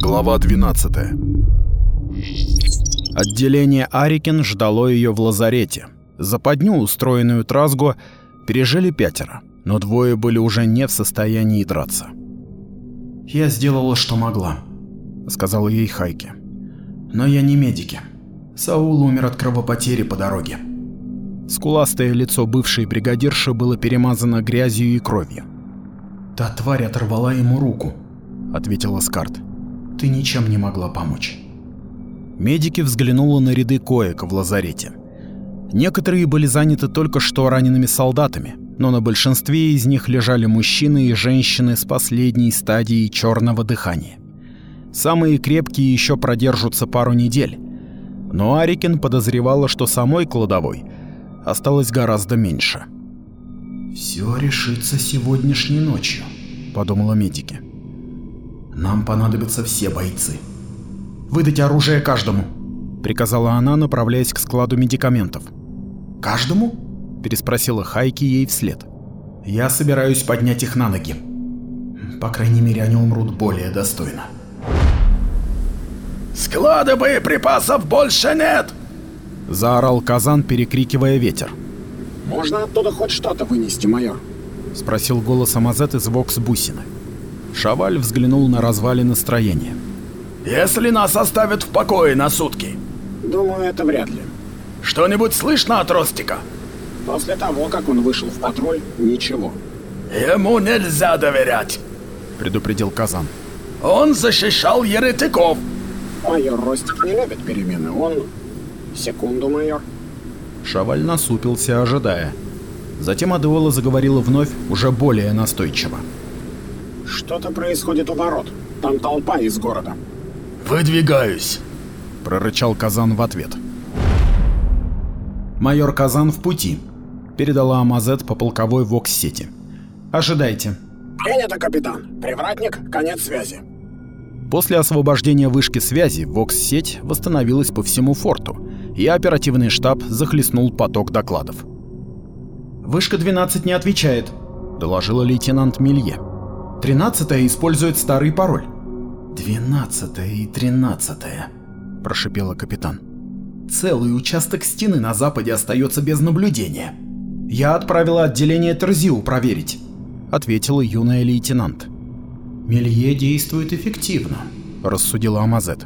Глава 12 Отделение Арикен ждало ее в лазарете. Западню, устроенную Тразго, пережили пятеро, но двое были уже не в состоянии драться. «Я сделала, что могла», — сказала ей Хайке. «Но я не медики. Саул умер от кровопотери по дороге». Скуластое лицо бывшей бригадирши было перемазано грязью и кровью. «Та тварь оторвала ему руку», — ответила Скарт. «Ты ничем не могла помочь». Медики взглянула на ряды коек в лазарете. Некоторые были заняты только что ранеными солдатами, но на большинстве из них лежали мужчины и женщины с последней стадией черного дыхания. Самые крепкие еще продержатся пару недель, но Арикин подозревала, что самой кладовой осталось гораздо меньше. «Все решится сегодняшней ночью», — подумала медики. «Нам понадобятся все бойцы. Выдать оружие каждому», — приказала она, направляясь к складу медикаментов. «Каждому?» — переспросила Хайки ей вслед. «Я собираюсь поднять их на ноги. По крайней мере, они умрут более достойно». «Склада боеприпасов больше нет!» — заорал Казан, перекрикивая ветер. «Можно оттуда хоть что-то вынести, майор?» — спросил голос Амазет из вокс-бусины. Шаваль взглянул на развалины строения. «Если нас оставят в покое на сутки?» «Думаю, это вряд ли». «Что-нибудь слышно от Ростика?» «После того, как он вышел в патруль, ничего». «Ему нельзя доверять», — предупредил Казан. «Он защищал еретиков». «Майор Ростик не любит перемены, он...» «Секунду, майор». Шаваль насупился, ожидая. Затем Адеола заговорила вновь, уже более настойчиво. «Что-то происходит у ворот. Там толпа из города». «Выдвигаюсь», — прорычал Казан в ответ. «Майор Казан в пути», — передала Амазет по полковой вокс-сети. «Ожидайте». «Принято, капитан. Привратник, конец связи». После освобождения вышки связи вокс-сеть восстановилась по всему форту, и оперативный штаб захлестнул поток докладов. «Вышка 12 не отвечает», — доложила лейтенант Милье. «Тринадцатая использует старый пароль». «Двенадцатая и тринадцатая», — прошипела капитан. «Целый участок стены на западе остается без наблюдения. Я отправила отделение Терзиу проверить», — ответила юная лейтенант. «Мелье действует эффективно», — рассудила Амазет.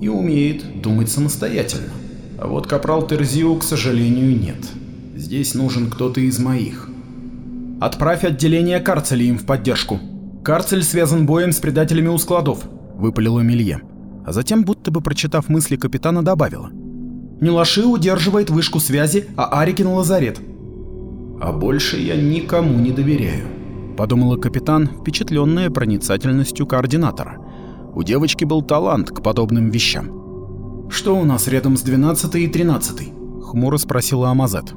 «И умеет думать самостоятельно. А вот капрал Терзиу, к сожалению, нет. Здесь нужен кто-то из моих. Отправь отделение Карцеля им в поддержку. Карцель связан боем с предателями у складов», — выпалила Мелье. А затем, будто бы прочитав мысли капитана, добавила. «Нелаши удерживает вышку связи, а Арикин лазарет». «А больше я никому не доверяю», — подумала капитан, впечатленная проницательностью координатора. У девочки был талант к подобным вещам. «Что у нас рядом с 12 и 13 хмуро спросила Амазет.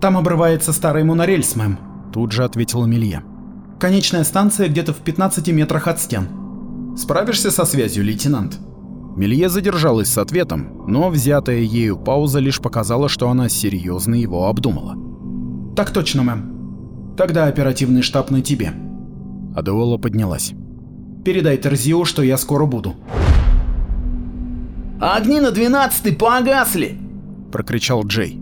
«Там обрывается старый монорельс, мэм», — тут же ответила Милья. «Конечная станция где-то в 15 метрах от стен. Справишься со связью, лейтенант?» Милье задержалась с ответом, но взятая ею пауза лишь показала, что она серьезно его обдумала. «Так точно, мэм. Тогда оперативный штаб на тебе». Адеола поднялась. «Передай Терзио, что я скоро буду». «Огни на двенадцатый погасли!» — прокричал Джей.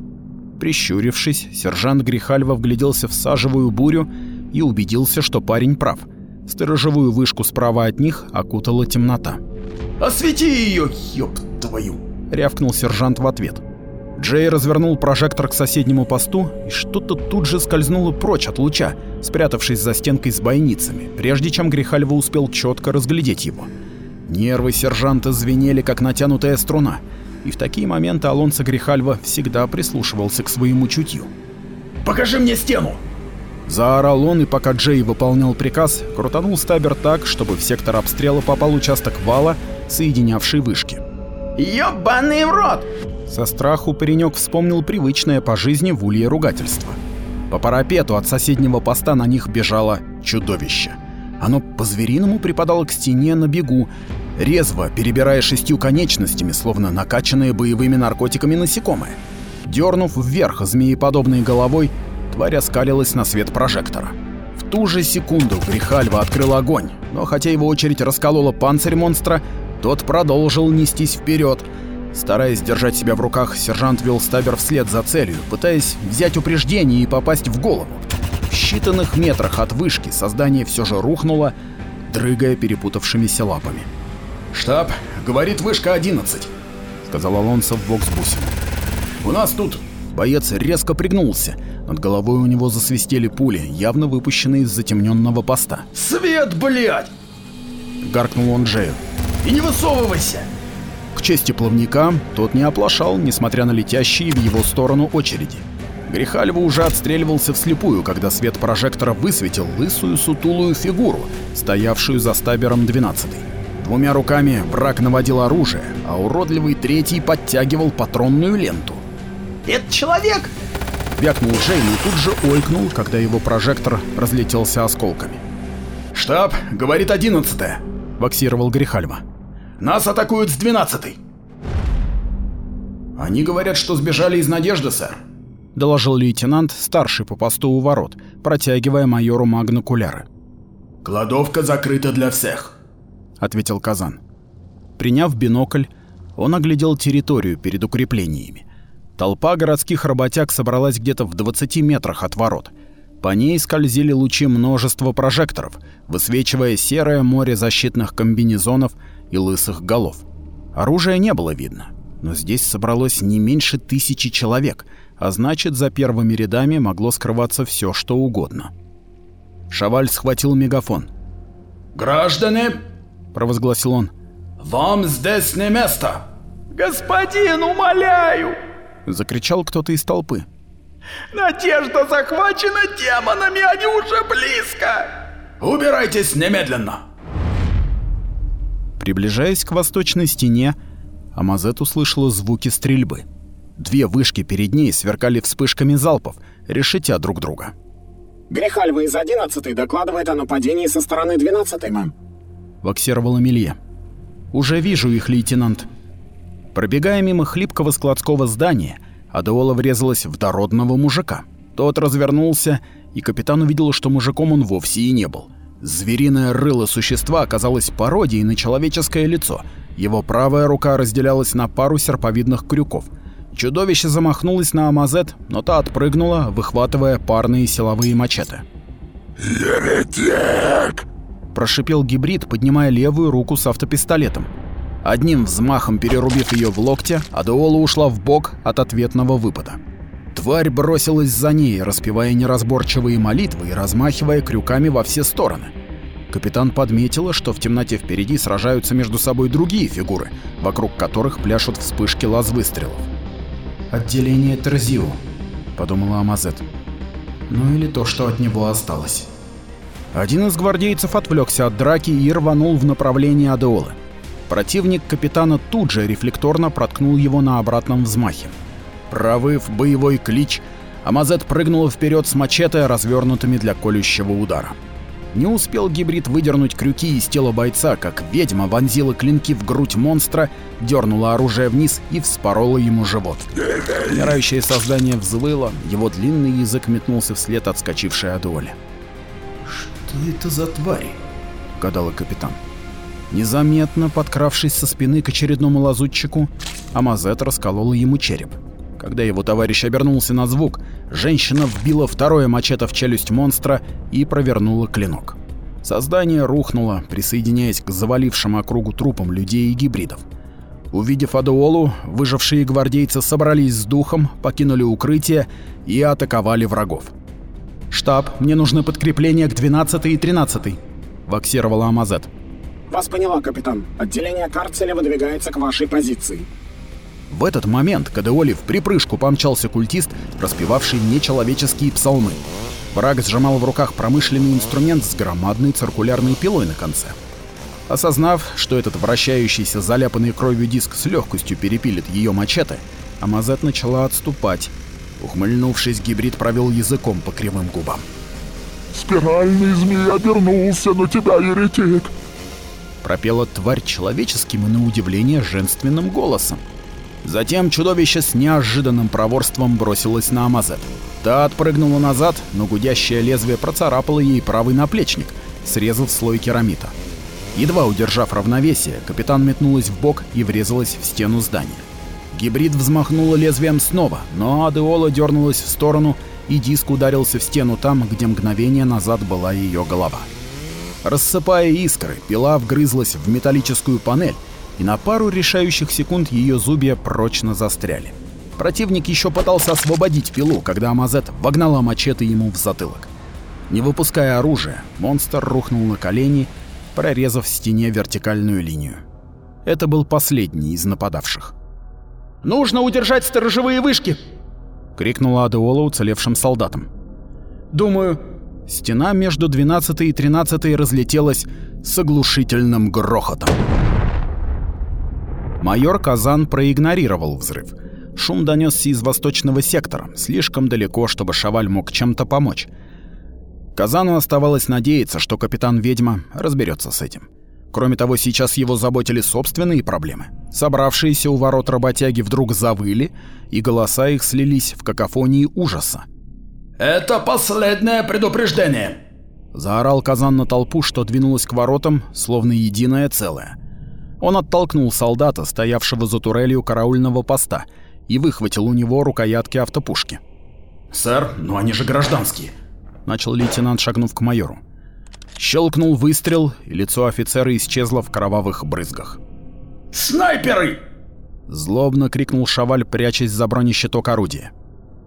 Прищурившись, сержант Грихальва вгляделся в сажевую бурю и убедился, что парень прав. Сторожевую вышку справа от них окутала темнота. «Освети ее, ёб твою!» — рявкнул сержант в ответ. Джей развернул прожектор к соседнему посту, и что-то тут же скользнуло прочь от луча, спрятавшись за стенкой с бойницами, прежде чем Грихальва успел четко разглядеть его. Нервы сержанта звенели, как натянутая струна, и в такие моменты Алонсо Грихальва всегда прислушивался к своему чутью. «Покажи мне стену!» Заорал он, и пока Джей выполнял приказ, крутанул стабер так, чтобы в сектор обстрела попал участок вала, соединявший вышки. «Ёбаный в рот!» Со страху паренек вспомнил привычное по жизни в улье ругательство. По парапету от соседнего поста на них бежало чудовище. Оно по-звериному припадало к стене на бегу, резво перебирая шестью конечностями, словно накачанные боевыми наркотиками насекомые. Дернув вверх змееподобной головой, тварь оскалилась на свет прожектора. В ту же секунду Грихальва открыл огонь, Но хотя его очередь расколола панцирь монстра, тот продолжил нестись вперед. Стараясь держать себя в руках, сержант вел стабер вслед за целью, пытаясь взять упреждение и попасть в голову. В считанных метрах от вышки создание все же рухнуло, дрыгая перепутавшимися лапами. «Штаб, говорит вышка 11», — сказал Алонсо в бокс-бусе. «У нас тут...» Боец резко пригнулся. Над головой у него засвистели пули, явно выпущенные из затемненного поста. «Свет, блядь!» — гаркнул он Джею. «И не высовывайся!» К чести плавника, тот не оплошал, несмотря на летящие в его сторону очереди. Грехальва уже отстреливался вслепую, когда свет прожектора высветил лысую сутулую фигуру, стоявшую за стабером 12-й. Двумя руками враг наводил оружие, а уродливый третий подтягивал патронную ленту. Это человек! Вякнул Джей, но тут же ойкнул, когда его прожектор разлетелся осколками. «Штаб, говорит одиннадцатая», — ваксировал Грихальва. «Нас атакуют с двенадцатой». «Они говорят, что сбежали из Надежды, сэр», — доложил лейтенант, старший по посту у ворот, протягивая майору магнокуляры. «Кладовка закрыта для всех», — ответил Казан. Приняв бинокль, он оглядел территорию перед укреплениями. Толпа городских работяг собралась где-то в 20 метрах от ворот. По ней скользили лучи множества прожекторов, высвечивая серое море защитных комбинезонов и лысых голов. Оружия не было видно, но здесь собралось не меньше тысячи человек, а значит, за первыми рядами могло скрываться все, что угодно. Шаваль схватил мегафон. «Граждане!» – провозгласил он. «Вам здесь не место!» «Господин, умоляю!» — закричал кто-то из толпы. «Надежда захвачена демонами, они уже близко!» «Убирайтесь немедленно!» Приближаясь к восточной стене, Амазет услышала звуки стрельбы. Две вышки перед ней сверкали вспышками залпов, решетя друг друга. Грехальва из 11 докладывает о нападении со стороны 12 мэм. Воксировал Эмилье. «Уже вижу их, лейтенант», Пробегая мимо хлипкого складского здания, Адеола врезалась в дородного мужика. Тот развернулся, и капитан увидел, что мужиком он вовсе и не был. Звериное рыло существа оказалось пародией на человеческое лицо. Его правая рука разделялась на пару серповидных крюков. Чудовище замахнулось на Амазет, но та отпрыгнула, выхватывая парные силовые мачете. «Еретик!» – прошипел гибрид, поднимая левую руку с автопистолетом. Одним взмахом перерубив ее в локте, Адеола ушла в бок от ответного выпада. Тварь бросилась за ней, распевая неразборчивые молитвы и размахивая крюками во все стороны. Капитан подметила, что в темноте впереди сражаются между собой другие фигуры, вокруг которых пляшут вспышки лаз выстрелов. «Отделение Терзио», — подумала Амазет. «Ну или то, что от него осталось». Один из гвардейцев отвлекся от драки и рванул в направлении Адеолы. Противник капитана тут же рефлекторно проткнул его на обратном взмахе. Провыв боевой клич, Амазет прыгнул вперед с мачете, развернутыми для колющего удара. Не успел гибрид выдернуть крюки из тела бойца, как ведьма вонзила клинки в грудь монстра, дернула оружие вниз и вспорола ему живот. Умирающее создание взвыло, его длинный язык метнулся вслед отскочившей Адуоле. «Что это за твари?» — гадала капитан. Незаметно подкравшись со спины к очередному лазутчику, Амазет расколола ему череп. Когда его товарищ обернулся на звук, женщина вбила второе мачете в челюсть монстра и провернула клинок. Создание рухнуло, присоединяясь к завалившим округу трупам людей и гибридов. Увидев Адуолу, выжившие гвардейцы собрались с духом, покинули укрытие и атаковали врагов. «Штаб, мне нужны подкрепления к 12 и 13 ваксировала Амазет. Вас поняла, капитан. Отделение карцеля выдвигается к вашей позиции. В этот момент к Адеоле в припрыжку помчался культист, распевавший нечеловеческие псалмы. Враг сжимал в руках промышленный инструмент с громадной циркулярной пилой на конце. Осознав, что этот вращающийся заляпанный кровью диск с легкостью перепилит ее мачете, Амазет начала отступать. Ухмыльнувшись, гибрид провел языком по кривым губам. «Спиральный змей обернулся на тебя, еретик!» Пропела тварь человеческим и на удивление женственным голосом. Затем чудовище с неожиданным проворством бросилось на Амазет. Та отпрыгнула назад, но гудящее лезвие процарапало ей правый наплечник, срезав слой керамита. Едва удержав равновесие, капитан метнулась в бок и врезалась в стену здания. Гибрид взмахнула лезвием снова, но Адеола дернулась в сторону, и диск ударился в стену там, где мгновение назад была ее голова. Рассыпая искры, пила вгрызлась в металлическую панель, и на пару решающих секунд ее зубья прочно застряли. Противник еще пытался освободить пилу, когда Амазет вогнала мачете ему в затылок. Не выпуская оружия, монстр рухнул на колени, прорезав в стене вертикальную линию. Это был последний из нападавших. «Нужно удержать сторожевые вышки!» — крикнула Адеола уцелевшим солдатам. «Думаю...» Стена между 12 и 13 разлетелась с оглушительным грохотом. Майор Казан проигнорировал взрыв. Шум донесся из восточного сектора, слишком далеко, чтобы Шаваль мог чем-то помочь. Казану оставалось надеяться, что капитан-ведьма разберется с этим. Кроме того, сейчас его заботили собственные проблемы. Собравшиеся у ворот работяги вдруг завыли, и голоса их слились в какофонии ужаса. «Это последнее предупреждение!» Заорал Казан на толпу, что двинулась к воротам, словно единое целое. Он оттолкнул солдата, стоявшего за турелью караульного поста, и выхватил у него рукоятки автопушки. «Сэр, но они же гражданские!» Начал лейтенант, шагнув к майору. Щелкнул выстрел, и лицо офицера исчезло в кровавых брызгах. «Снайперы!» Злобно крикнул Шаваль, прячась за бронещиток орудия.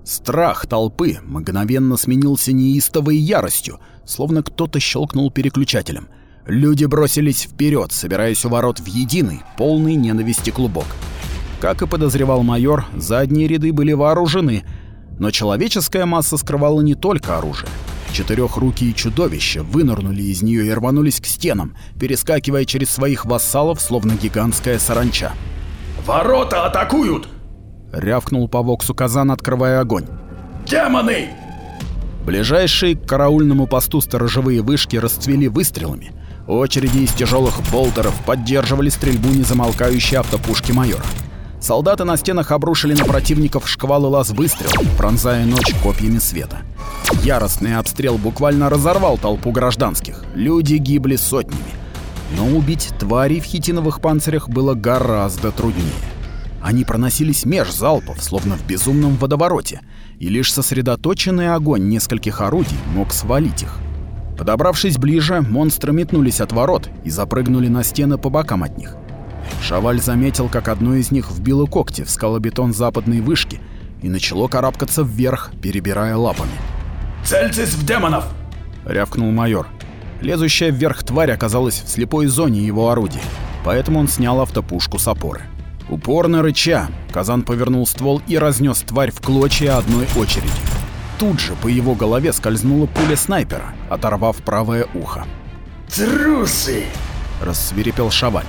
Страх толпы мгновенно сменился неистовой яростью, словно кто-то щелкнул переключателем. Люди бросились вперед, собираясь у ворот в единый, полный ненависти клубок. Как и подозревал майор, задние ряды были вооружены, но человеческая масса скрывала не только оружие. Четырехрукие чудовища вынырнули из нее и рванулись к стенам, перескакивая через своих вассалов, словно гигантская саранча. «Ворота атакуют!» — рявкнул по Воксу Казан, открывая огонь. «Демоны!» Ближайшие к караульному посту сторожевые вышки расцвели выстрелами. Очереди из тяжелых болтеров поддерживали стрельбу незамолкающей автопушки майора. Солдаты на стенах обрушили на противников шквалы лаз выстрелов, пронзая ночь копьями света. Яростный обстрел буквально разорвал толпу гражданских. Люди гибли сотнями. Но убить тварей в хитиновых панцирях было гораздо труднее. Они проносились меж залпов, словно в безумном водовороте, и лишь сосредоточенный огонь нескольких орудий мог свалить их. Подобравшись ближе, монстры метнулись от ворот и запрыгнули на стены по бокам от них. Шаваль заметил, как одно из них вбило когти в скалобетон западной вышки и начало карабкаться вверх, перебирая лапами. «Цельтесь в демонов!» — рявкнул майор. Лезущая вверх тварь оказалась в слепой зоне его орудия, поэтому он снял автопушку с опоры. Упорно рыча, Казан повернул ствол и разнес тварь в клочья одной очереди. Тут же по его голове скользнула пуля снайпера, оторвав правое ухо. «Трусы!» — рассвирепел Шаваль.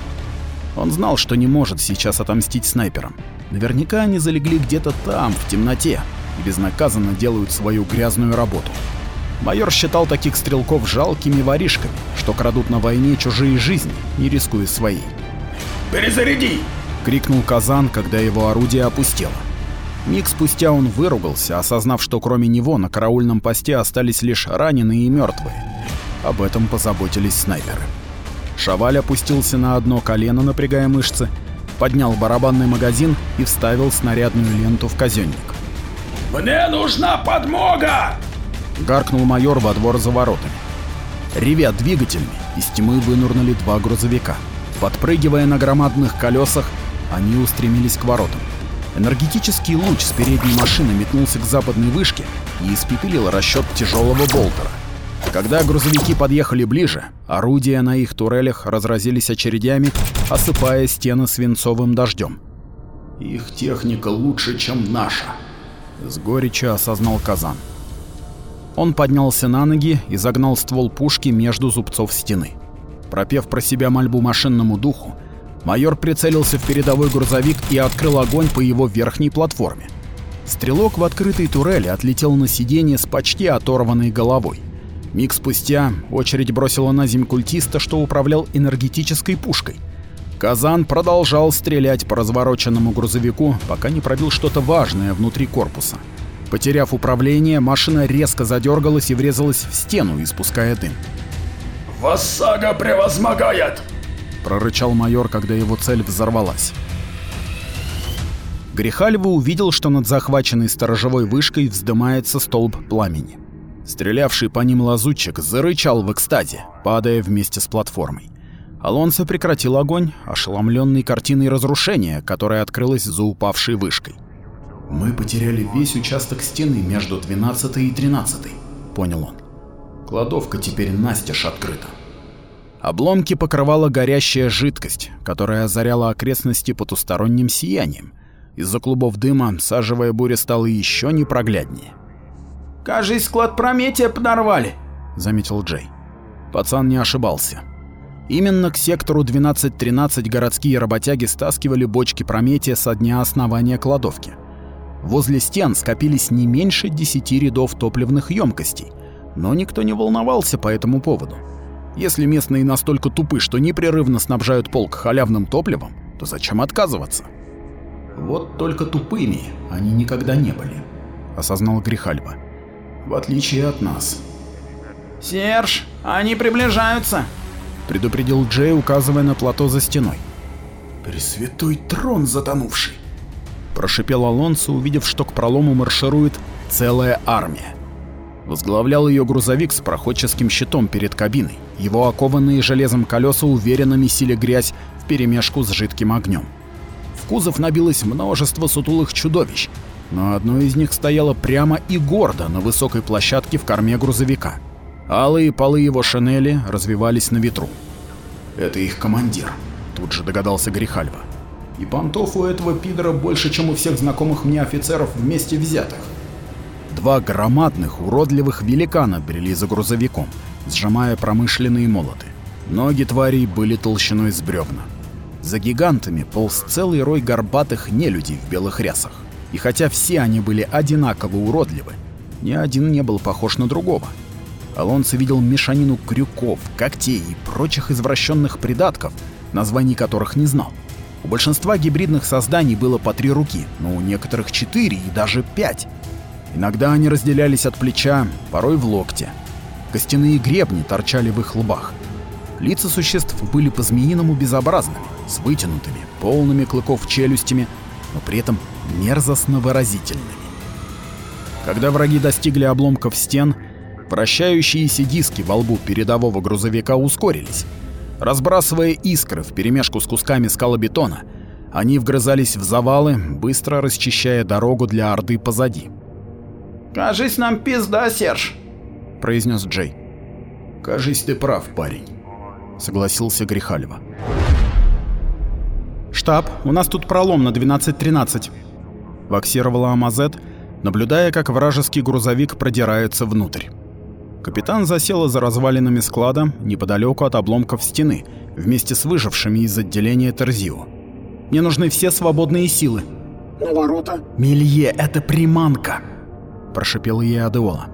Он знал, что не может сейчас отомстить снайперам. Наверняка они залегли где-то там, в темноте, и безнаказанно делают свою грязную работу. Майор считал таких стрелков жалкими воришками, что крадут на войне чужие жизни, не рискуя своей. «Перезаряди!» — крикнул Казан, когда его орудие опустело. Миг спустя он выругался, осознав, что кроме него на караульном посте остались лишь раненые и мертвые. Об этом позаботились снайперы. Шаваль опустился на одно колено, напрягая мышцы, поднял барабанный магазин и вставил снарядную ленту в казённик. «Мне нужна подмога!» — гаркнул майор во двор за воротами. Ревя двигателями, из тьмы вынурнули два грузовика. Подпрыгивая на громадных колесах, они устремились к воротам. Энергетический луч с передней машины метнулся к западной вышке и испепелил расчет тяжелого болтера. Когда грузовики подъехали ближе, орудия на их турелях разразились очередями, осыпая стены свинцовым дождем. «Их техника лучше, чем наша», — с горечью осознал Казан. Он поднялся на ноги и загнал ствол пушки между зубцов стены. Пропев про себя мольбу машинному духу, майор прицелился в передовой грузовик и открыл огонь по его верхней платформе. Стрелок в открытой турели отлетел на сиденье с почти оторванной головой. Миг спустя очередь бросила на земь культиста, что управлял энергетической пушкой. Казан продолжал стрелять по развороченному грузовику, пока не пробил что-то важное внутри корпуса. Потеряв управление, машина резко задергалась и врезалась в стену, испуская дым. Вассага превозмогает! Прорычал майор, когда его цель взорвалась. Грехальва увидел, что над захваченной сторожевой вышкой вздымается столб пламени. Стрелявший по ним лазутчик зарычал в экстазе, падая вместе с платформой. Алонсо прекратил огонь, ошеломленный картиной разрушения, которая открылась за упавшей вышкой. «Мы потеряли весь участок стены между 12 и 13 понял он. «Кладовка теперь настежь открыта». Обломки покрывала горящая жидкость, которая озаряла окрестности потусторонним сиянием. Из-за клубов дыма сажевая буря стала еще непрогляднее. Кажись, склад Прометия подорвали, заметил Джей. Пацан не ошибался. Именно к сектору 12-13 городские работяги стаскивали бочки Прометия со дня основания кладовки. Возле стен скопились не меньше 10 рядов топливных емкостей, но никто не волновался по этому поводу. Если местные настолько тупы, что непрерывно снабжают полк халявным топливом, то зачем отказываться? Вот только тупыми они никогда не были, осознал Грихальба. В отличие от нас. Серж, они приближаются, предупредил Джей, указывая на плато за стеной. Пресвятой трон затонувший, прошипел Алонсо, увидев, что к пролому марширует целая армия. Возглавлял ее грузовик с проходческим щитом перед кабиной. Его окованные железом колеса уверенно месили грязь вперемешку с жидким огнем. В кузов набилось множество сутулых чудовищ, но одно из них стояло прямо и гордо на высокой площадке в корме грузовика. Алые полы его шинели развивались на ветру. «Это их командир», — тут же догадался Грихальва. «И понтов у этого пидора больше, чем у всех знакомых мне офицеров вместе взятых». Два громадных, уродливых великана брели за грузовиком, сжимая промышленные молоты. Ноги тварей были толщиной с бревна. За гигантами полз целый рой горбатых нелюдей в белых рясах. И хотя все они были одинаково уродливы, ни один не был похож на другого. Алонсо видел мешанину крюков, когтей и прочих извращенных придатков, названий которых не знал. У большинства гибридных созданий было по три руки, но у некоторых четыре и даже пять. Иногда они разделялись от плеча, порой в локте. Костяные гребни торчали в их лбах. Лица существ были по-змеиному безобразными, с вытянутыми, полными клыков челюстями, но при этом мерзостно выразительными. Когда враги достигли обломков стен, вращающиеся диски во лбу передового грузовика ускорились. Разбрасывая искры вперемешку с кусками скалобетона, они вгрызались в завалы, быстро расчищая дорогу для Орды позади. «Кажись, нам пизда, Серж», — произнес Джей. «Кажись, ты прав, парень», — согласился Грихальва. «Штаб, у нас тут пролом на 12.13», — ваксировала Амазет, наблюдая, как вражеский грузовик продирается внутрь. Капитан засела за развалинами склада неподалеку от обломков стены, вместе с выжившими из отделения Терзио. «Мне нужны все свободные силы». «Но ворота...» «Мелье, это приманка!» – прошипела ей Адеола.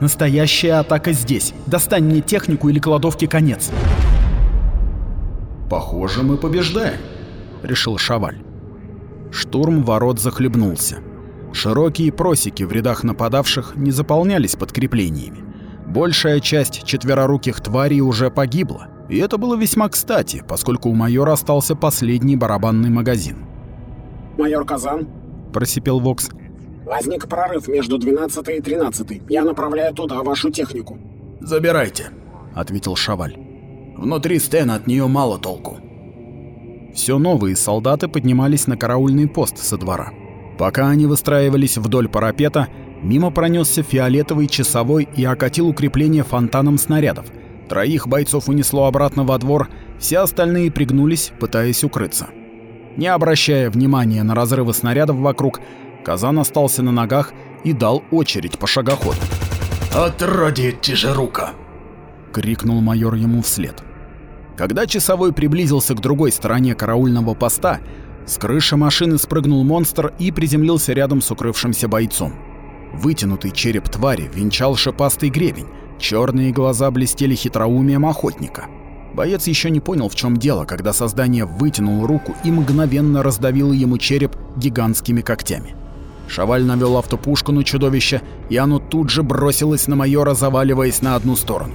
«Настоящая атака здесь. Достань мне технику или кладовки конец». «Похоже, мы побеждаем», — решил Шаваль. Штурм ворот захлебнулся. Широкие просеки в рядах нападавших не заполнялись подкреплениями. Большая часть четвероруких тварей уже погибла, и это было весьма кстати, поскольку у майора остался последний барабанный магазин. «Майор Казан?» – просипел Вокс. Возник прорыв между 12 и 13. Я направляю туда вашу технику. Забирайте, ответил Шаваль. Внутри стена от нее мало толку. Все новые солдаты поднимались на караульный пост со двора. Пока они выстраивались вдоль парапета, мимо пронесся фиолетовый часовой и окатил укрепление фонтаном снарядов. Троих бойцов унесло обратно во двор, все остальные пригнулись, пытаясь укрыться. Не обращая внимания на разрывы снарядов вокруг, Казан остался на ногах и дал очередь по шагоходу. «Отродье тяжерука!» — крикнул майор ему вслед. Когда часовой приблизился к другой стороне караульного поста, с крыши машины спрыгнул монстр и приземлился рядом с укрывшимся бойцом. Вытянутый череп твари венчал шипастый гребень, черные глаза блестели хитроумием охотника. Боец еще не понял, в чем дело, когда создание вытянул руку и мгновенно раздавило ему череп гигантскими когтями. Шаваль навел автопушку на чудовище, и оно тут же бросилось на майора, заваливаясь на одну сторону.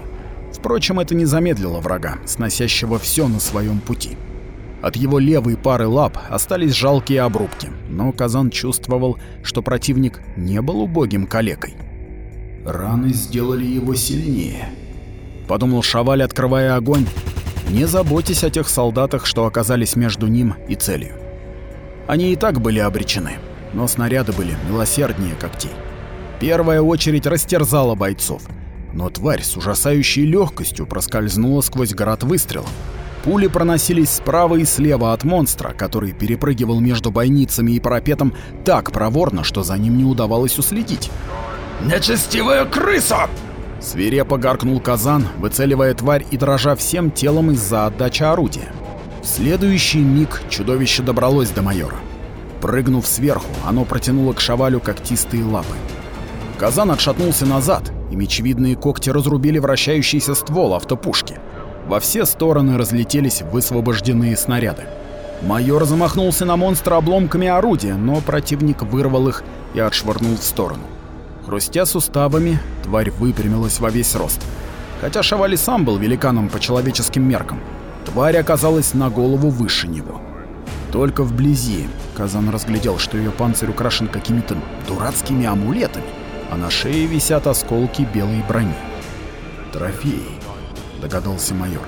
Впрочем, это не замедлило врага, сносящего все на своем пути. От его левой пары лап остались жалкие обрубки, но Казан чувствовал, что противник не был убогим калекой. Раны сделали его сильнее. Подумал Шаваль, открывая огонь, не заботьтесь о тех солдатах, что оказались между ним и целью. Они и так были обречены, но снаряды были милосерднее когтей. Первая очередь растерзала бойцов, но тварь с ужасающей легкостью проскользнула сквозь град выстрелов. Пули проносились справа и слева от монстра, который перепрыгивал между бойницами и парапетом так проворно, что за ним не удавалось уследить. «Нечестивая крыса!» Свирепо гаркнул казан, выцеливая тварь и дрожа всем телом из-за отдачи орудия. В следующий миг чудовище добралось до майора. Прыгнув сверху, оно протянуло к шавалю когтистые лапы. Казан отшатнулся назад, и мечевидные когти разрубили вращающийся ствол автопушки. Во все стороны разлетелись высвобожденные снаряды. Майор замахнулся на монстра обломками орудия, но противник вырвал их и отшвырнул в сторону. Хрустя суставами, тварь выпрямилась во весь рост. Хотя Шавали сам был великаном по человеческим меркам, тварь оказалась на голову выше него. Только вблизи Казан разглядел, что ее панцирь украшен какими-то дурацкими амулетами, а на шее висят осколки белой брони. «Трофей», — догадался майор.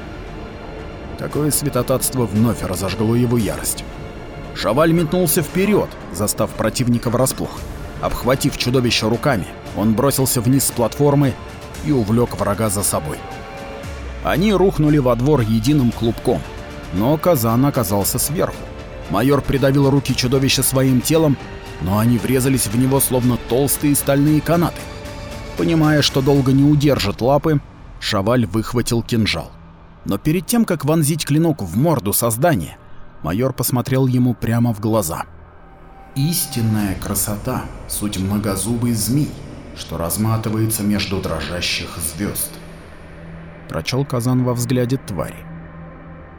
Такое святотатство вновь разожгло его ярость. Шаваль метнулся вперед, застав противника врасплох. Обхватив чудовище руками, он бросился вниз с платформы и увлек врага за собой. Они рухнули во двор единым клубком, но Казан оказался сверху. Майор придавил руки чудовища своим телом, но они врезались в него словно толстые стальные канаты. Понимая, что долго не удержит лапы, Шаваль выхватил кинжал. Но перед тем, как вонзить клинок в морду создания, майор посмотрел ему прямо в глаза. «Истинная красота — суть многозубый змей, что разматывается между дрожащих звезд. Прочел Казан во взгляде твари.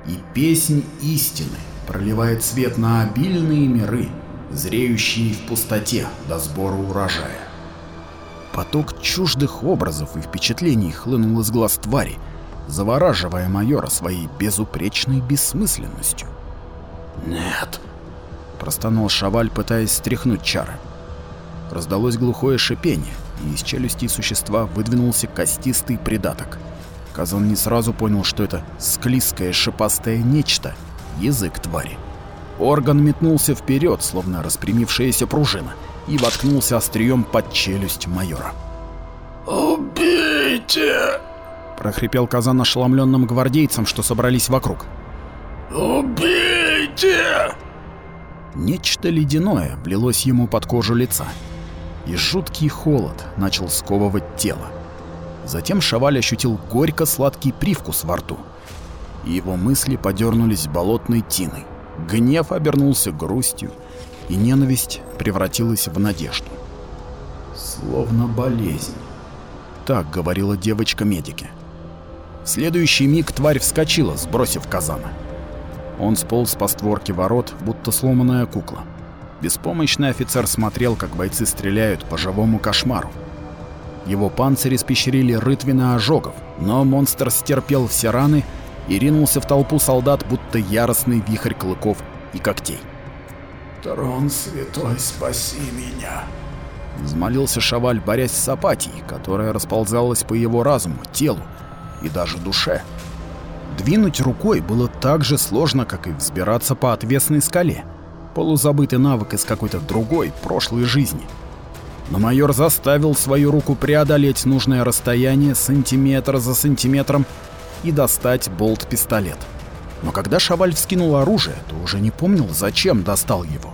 «И песнь истины проливает свет на обильные миры, зреющие в пустоте до сбора урожая». Поток чуждых образов и впечатлений хлынул из глаз твари, завораживая майора своей безупречной бессмысленностью. «Нет», — простонал Шаваль, пытаясь стряхнуть чары. Раздалось глухое шипение, и из челюстей существа выдвинулся костистый придаток. Казан не сразу понял, что это склизкое шипастое нечто, язык твари. Орган метнулся вперед, словно распрямившаяся пружина, и воткнулся острием под челюсть майора. «Убейте!» — прохрипел Казан ошеломленным гвардейцам, что собрались вокруг. «Убейте!» Нечто ледяное влилось ему под кожу лица, и жуткий холод начал сковывать тело. Затем Шаваль ощутил горько-сладкий привкус во рту, и его мысли подернулись болотной тиной. Гнев обернулся грустью, и ненависть превратилась в надежду. Словно болезнь. Так говорила девочка-медики. В следующий миг тварь вскочила, сбросив казана. Он сполз по створке ворот, будто сломанная кукла. Беспомощный офицер смотрел, как бойцы стреляют по живому кошмару. Его панцирь испещрили рытвины ожогов, но монстр стерпел все раны и ринулся в толпу солдат, будто яростный вихрь клыков и когтей. «Трон святой, спаси меня!» Взмолился Шаваль, борясь с апатией, которая расползалась по его разуму, телу и даже душе. Двинуть рукой было так же сложно, как и взбираться по отвесной скале. Полузабытый навык из какой-то другой, прошлой жизни. Но майор заставил свою руку преодолеть нужное расстояние сантиметр за сантиметром и достать болт-пистолет. Но когда Шаваль вскинул оружие, то уже не помнил, зачем достал его.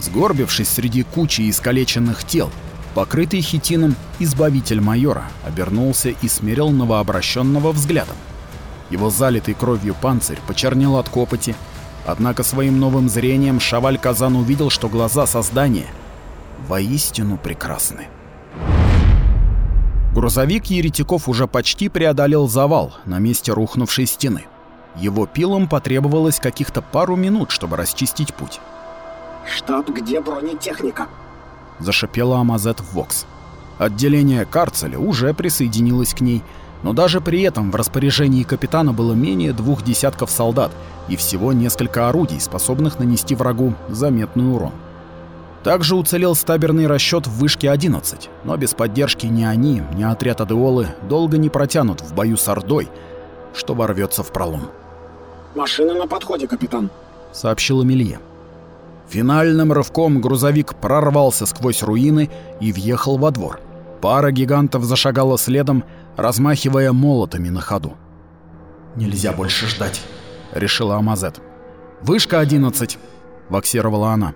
Сгорбившись среди кучи искалеченных тел, покрытый хитином избавитель майора обернулся и смерил новообращенного взглядом. Его залитый кровью панцирь почернел от копоти, однако своим новым зрением Шаваль Казан увидел, что глаза создания воистину прекрасны. Грузовик еретиков уже почти преодолел завал на месте рухнувшей стены. Его пилам потребовалось каких-то пару минут, чтобы расчистить путь. «Штаб, где бронетехника?» Зашипела Амазет в Вокс. Отделение Карцеля уже присоединилось к ней, Но даже при этом в распоряжении капитана было менее двух десятков солдат и всего несколько орудий, способных нанести врагу заметный урон. Также уцелел стаберный расчет в вышке 11, но без поддержки ни они, ни отряд Адеолы долго не протянут в бою с Ордой, что ворвется в пролом. Машина на подходе, капитан. Сообщил Эмилье. Финальным рывком грузовик прорвался сквозь руины и въехал во двор. Пара гигантов зашагала следом, размахивая молотами на ходу. «Нельзя больше ждать», — решила Амазет. «Вышка 11», — воксировала она.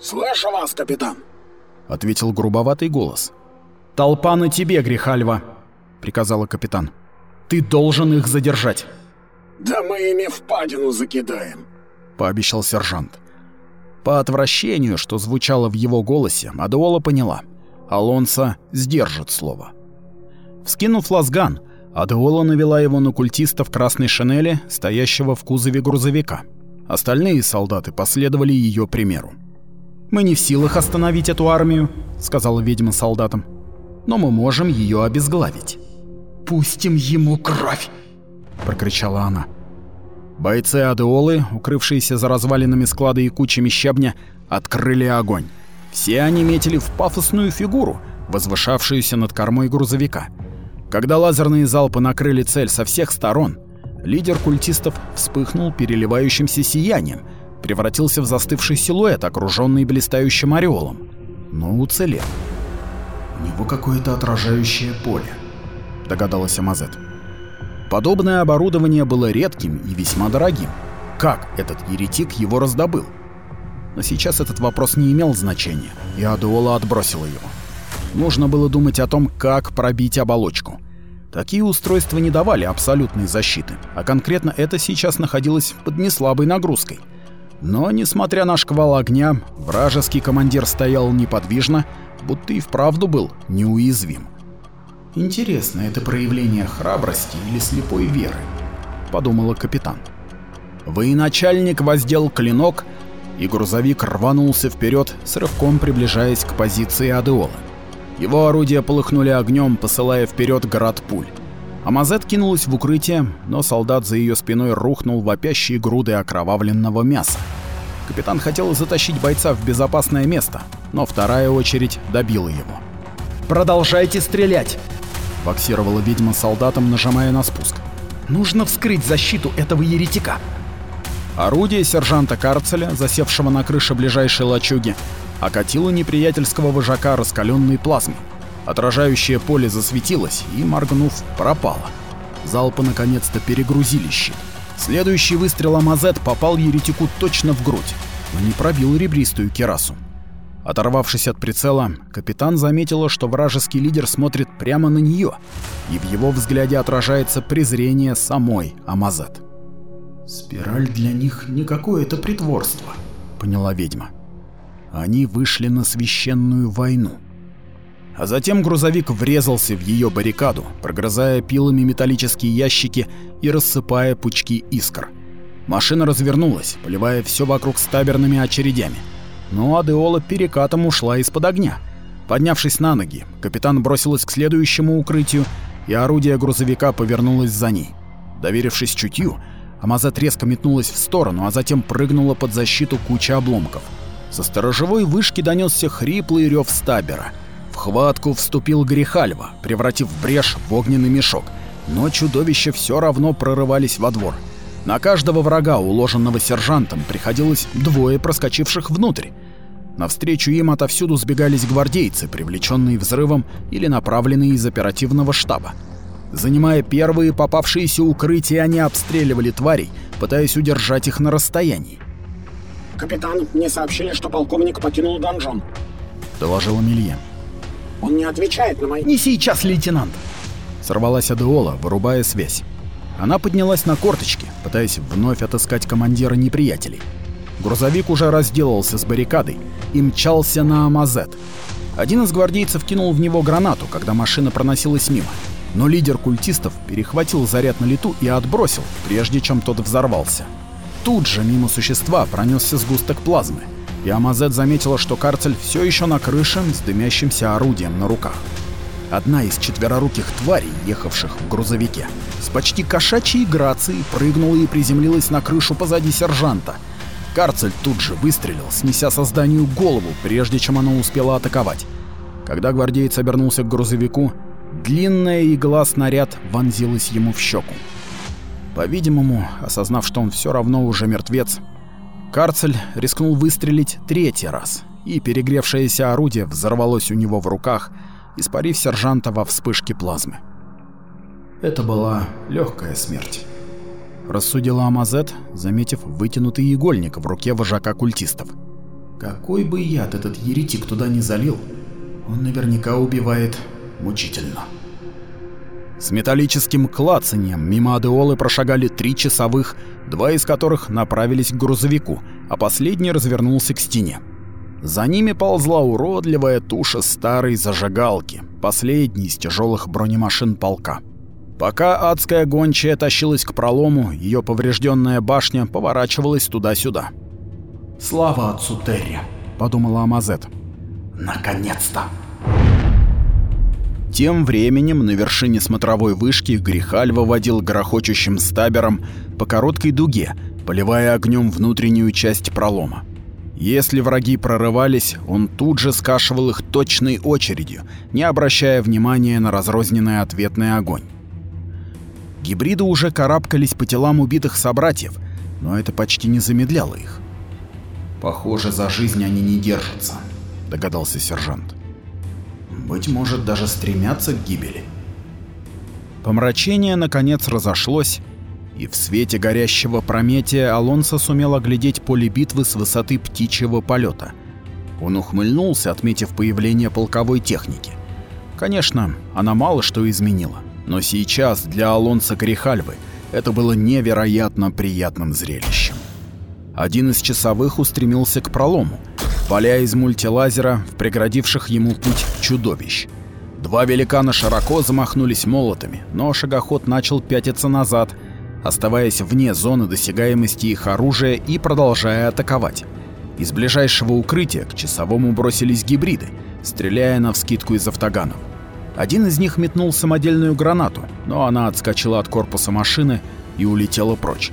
«Слышу вас, капитан», — ответил грубоватый голос. «Толпа на тебе, Грихальва», — приказала капитан. «Ты должен их задержать». «Да мы ими впадину закидаем», — пообещал сержант. По отвращению, что звучало в его голосе, Адуола поняла. Алонсо сдержит слово. Вскинув лазган, Адуола навела его на культиста в красной шинели, стоящего в кузове грузовика. Остальные солдаты последовали ее примеру. «Мы не в силах остановить эту армию», — сказала ведьма солдатам. «Но мы можем ее обезглавить». «Пустим ему кровь!» — прокричала она. Бойцы Адеолы, укрывшиеся за развалинами склада и кучами щебня, открыли огонь. Все они метили в пафосную фигуру, возвышавшуюся над кормой грузовика. Когда лазерные залпы накрыли цель со всех сторон, лидер культистов вспыхнул переливающимся сиянием, превратился в застывший силуэт, окруженный блистающим ореолом, но уцелел. «У него какое-то отражающее поле», — догадалась Амазет. Подобное оборудование было редким и весьма дорогим. Как этот еретик его раздобыл? Но сейчас этот вопрос не имел значения, и Адуола отбросила его. Нужно было думать о том, как пробить оболочку. Такие устройства не давали абсолютной защиты, а конкретно это сейчас находилось под неслабой нагрузкой. Но, несмотря на шквал огня, вражеский командир стоял неподвижно, будто и вправду был неуязвим. Интересно, это проявление храбрости или слепой веры? Подумала капитан. Военачальник воздел клинок, и грузовик рванулся вперед, с рывком приближаясь к позиции Адеолы. Его орудия полыхнули огнем, посылая вперед град пуль. Амазет кинулась в укрытие, но солдат за ее спиной рухнул вопящие груды окровавленного мяса. Капитан хотел затащить бойца в безопасное место, но вторая очередь добила его. «Продолжайте стрелять!» — боксировала ведьма солдатом, нажимая на спуск. «Нужно вскрыть защиту этого еретика!» Орудие сержанта Карцеля, засевшего на крыше ближайшей лачуги, окатило неприятельского вожака раскаленной плазмой. Отражающее поле засветилось и, моргнув, пропало. Залпы наконец-то перегрузили щит. Следующий выстрел Амазет попал еретику точно в грудь, но не пробил ребристую керасу. Оторвавшись от прицела, капитан заметила, что вражеский лидер смотрит прямо на нее, и в его взгляде отражается презрение самой Амазет. «Спираль для них не какое-то притворство», — поняла ведьма. Они вышли на священную войну. А затем грузовик врезался в ее баррикаду, прогрызая пилами металлические ящики и рассыпая пучки искр. Машина развернулась, поливая все вокруг стаберными очередями. Но Адеола перекатом ушла из-под огня. Поднявшись на ноги, капитан бросилась к следующему укрытию, и орудие грузовика повернулось за ней. Доверившись чутью, Амазет резко метнулась в сторону, а затем прыгнула под защиту кучи обломков. Со сторожевой вышки донесся хриплый рев стабера. В хватку вступил Грихальва, превратив брешь в огненный мешок, но чудовища все равно прорывались во двор. На каждого врага, уложенного сержантом, приходилось двое проскочивших внутрь. Навстречу им отовсюду сбегались гвардейцы, привлеченные взрывом или направленные из оперативного штаба. Занимая первые попавшиеся укрытия, они обстреливали тварей, пытаясь удержать их на расстоянии. «Капитан, мне сообщили, что полковник покинул донжон», — доложил Милье. «Он не отвечает на мои...» «Не сейчас, лейтенант!» Сорвалась Адеола, вырубая связь. Она поднялась на корточки, пытаясь вновь отыскать командира неприятелей. Грузовик уже разделался с баррикадой и мчался на Амазет. Один из гвардейцев кинул в него гранату, когда машина проносилась мимо. Но лидер культистов перехватил заряд на лету и отбросил, прежде чем тот взорвался. Тут же мимо существа пронесся сгусток плазмы, и Амазет заметила, что карцель все еще на крыше с дымящимся орудием на руках. Одна из четвероруких тварей ехавших в грузовике. С почти кошачьей грацией прыгнула и приземлилась на крышу позади сержанта. Карцель тут же выстрелил, снеся созданию голову, прежде чем оно успело атаковать. Когда гвардеец обернулся к грузовику, длинная игла снаряд вонзилась ему в щеку. По-видимому, осознав, что он все равно уже мертвец, Карцель рискнул выстрелить третий раз, и перегревшееся орудие взорвалось у него в руках, испарив сержанта во вспышке плазмы. Это была легкая смерть. Рассудила Амазет, заметив вытянутый игольник в руке вожака культистов. Какой бы яд этот еретик туда не залил, он наверняка убивает мучительно. С металлическим клацаньем мимо Адеолы прошагали три часовых, два из которых направились к грузовику, а последний развернулся к стене. За ними ползла уродливая туша старой зажигалки, последней из тяжелых бронемашин полка. Пока адская гончая тащилась к пролому, ее поврежденная башня поворачивалась туда-сюда. «Слава отцу Терри!» — подумала Амазет. «Наконец-то!» Тем временем на вершине смотровой вышки Грихаль выводил грохочущим стабером по короткой дуге, поливая огнем внутреннюю часть пролома. Если враги прорывались, он тут же скашивал их точной очередью, не обращая внимания на разрозненный ответный огонь. Гибриды уже карабкались по телам убитых собратьев, но это почти не замедляло их. «Похоже, за жизнь они не держатся», — догадался сержант. Быть может, даже стремятся к гибели. Помрачение наконец разошлось, и в свете горящего Прометия Алонсо сумел оглядеть поле битвы с высоты птичьего полета. Он ухмыльнулся, отметив появление полковой техники. Конечно, она мало что изменила, но сейчас для Алонса Грихальвы это было невероятно приятным зрелищем. Один из часовых устремился к пролому, поля из мультилазера в преградивших ему путь чудовищ. Два великана широко замахнулись молотами, но шагоход начал пятиться назад, оставаясь вне зоны досягаемости их оружия и продолжая атаковать. Из ближайшего укрытия к часовому бросились гибриды, стреляя навскидку из автоганов. Один из них метнул самодельную гранату, но она отскочила от корпуса машины и улетела прочь.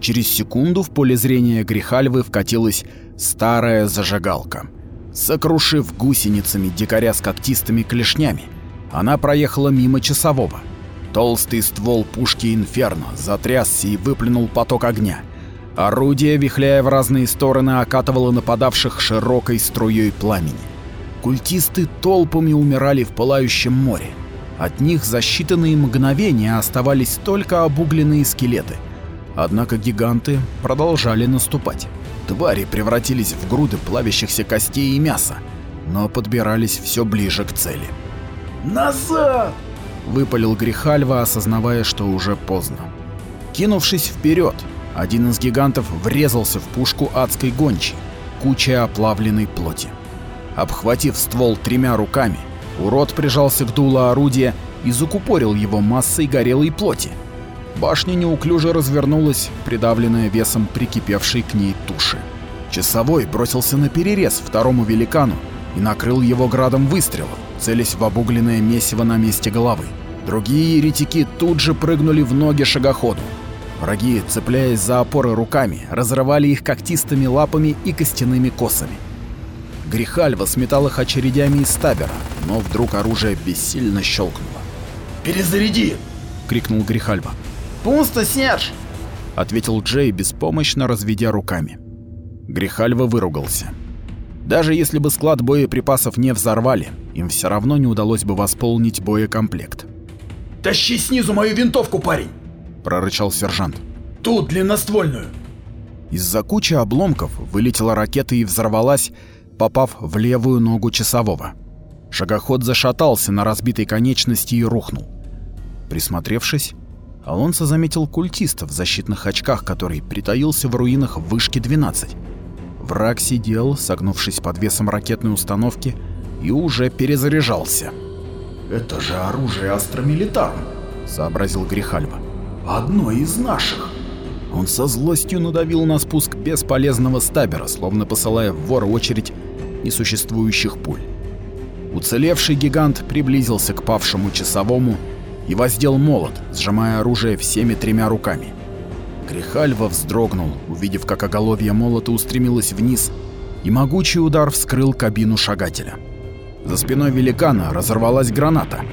Через секунду в поле зрения Грихальвы вкатилась старая зажигалка. Сокрушив гусеницами дикаря с когтистыми клешнями, она проехала мимо часового. Толстый ствол пушки «Инферно» затрясся и выплюнул поток огня. Орудие, вихляя в разные стороны, окатывало нападавших широкой струей пламени. Культисты толпами умирали в пылающем море. От них за считанные мгновения оставались только обугленные скелеты. Однако гиганты продолжали наступать. Твари превратились в груды плавящихся костей и мяса, но подбирались все ближе к цели. «Назад!» — выпалил Грихальва, осознавая, что уже поздно. Кинувшись вперед, один из гигантов врезался в пушку адской гончей, кучей оплавленной плоти. Обхватив ствол тремя руками, урод прижался к дулу орудия и закупорил его массой горелой плоти. Башня неуклюже развернулась, придавленная весом прикипевшей к ней туши. Часовой бросился на перерез второму великану и накрыл его градом выстрелов, целясь в обугленное месиво на месте головы. Другие еретики тут же прыгнули в ноги шагоходу. Враги, цепляясь за опоры руками, разрывали их когтистыми лапами и костяными косами. Грихальва сметал их очередями из стабера, но вдруг оружие бессильно щелкнуло. «Перезаряди!» — крикнул Грихальва. «Пусто, Серж!» — ответил Джей, беспомощно разведя руками. Грихальва выругался. Даже если бы склад боеприпасов не взорвали, им все равно не удалось бы восполнить боекомплект. «Тащи снизу мою винтовку, парень!» — прорычал сержант. «Тут длинноствольную!» Из-за кучи обломков вылетела ракета и взорвалась, попав в левую ногу часового. Шагоход зашатался на разбитой конечности и рухнул. Присмотревшись, Алонсо заметил культиста в защитных очках, который притаился в руинах вышки 12. Враг сидел, согнувшись под весом ракетной установки, и уже перезаряжался. «Это же оружие Астромилитарм», — сообразил Грихальва. «Одно из наших». Он со злостью надавил на спуск бесполезного стабера, словно посылая в вор очередь несуществующих пуль. Уцелевший гигант приблизился к павшему часовому и воздел молот, сжимая оружие всеми тремя руками. Грихальва вздрогнул, увидев, как оголовье молота устремилось вниз, и могучий удар вскрыл кабину шагателя. За спиной великана разорвалась граната.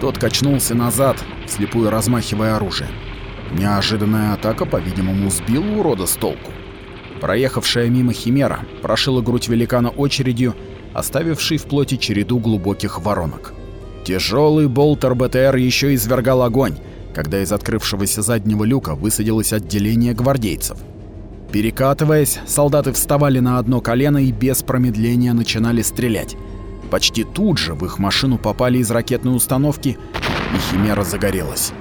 Тот качнулся назад, слепую размахивая оружием. Неожиданная атака, по-видимому, сбила урода с толку. Проехавшая мимо химера прошила грудь великана очередью, оставившей в плоти череду глубоких воронок. Тяжелый болтер БТР еще извергал огонь, когда из открывшегося заднего люка высадилось отделение гвардейцев. Перекатываясь, солдаты вставали на одно колено и без промедления начинали стрелять. Почти тут же в их машину попали из ракетной установки, и Химера загорелась.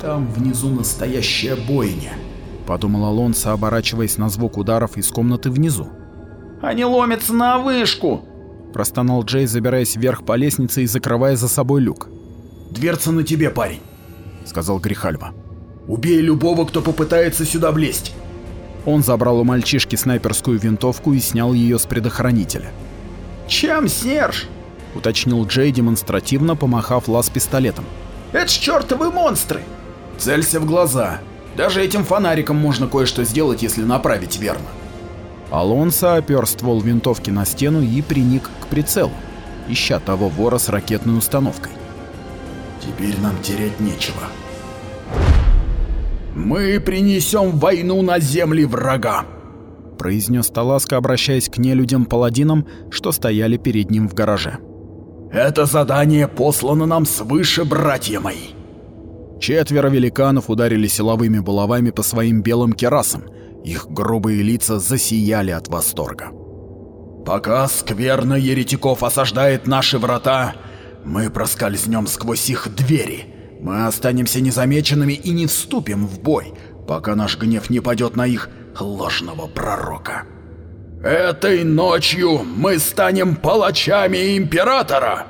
Там внизу настоящая бойня, подумал Алонсо, оборачиваясь на звук ударов из комнаты внизу. Они ломятся на вышку, простонал Джей, забираясь вверх по лестнице и закрывая за собой люк. Дверца на тебе, парень, сказал Грихальва. Убей любого, кто попытается сюда влезть. Он забрал у мальчишки снайперскую винтовку и снял ее с предохранителя. «Чем, Серж?» — уточнил Джей, демонстративно помахав лаз пистолетом. «Это ж чертовы монстры!» «Целься в глаза. Даже этим фонариком можно кое-что сделать, если направить верно». Алонсо опер ствол винтовки на стену и приник к прицелу, ища того вора с ракетной установкой. «Теперь нам терять нечего», «Мы принесем войну на земли врага», — произнес Таласка, обращаясь к нелюдям-паладинам, что стояли перед ним в гараже. «Это задание послано нам свыше, братья мои». Четверо великанов ударили силовыми булавами по своим белым керасам. Их грубые лица засияли от восторга. «Пока скверно еретиков осаждает наши врата, мы проскользнем сквозь их двери», мы останемся незамеченными и не вступим в бой, пока наш гнев не падет на их ложного пророка. Этой ночью мы станем палачами императора.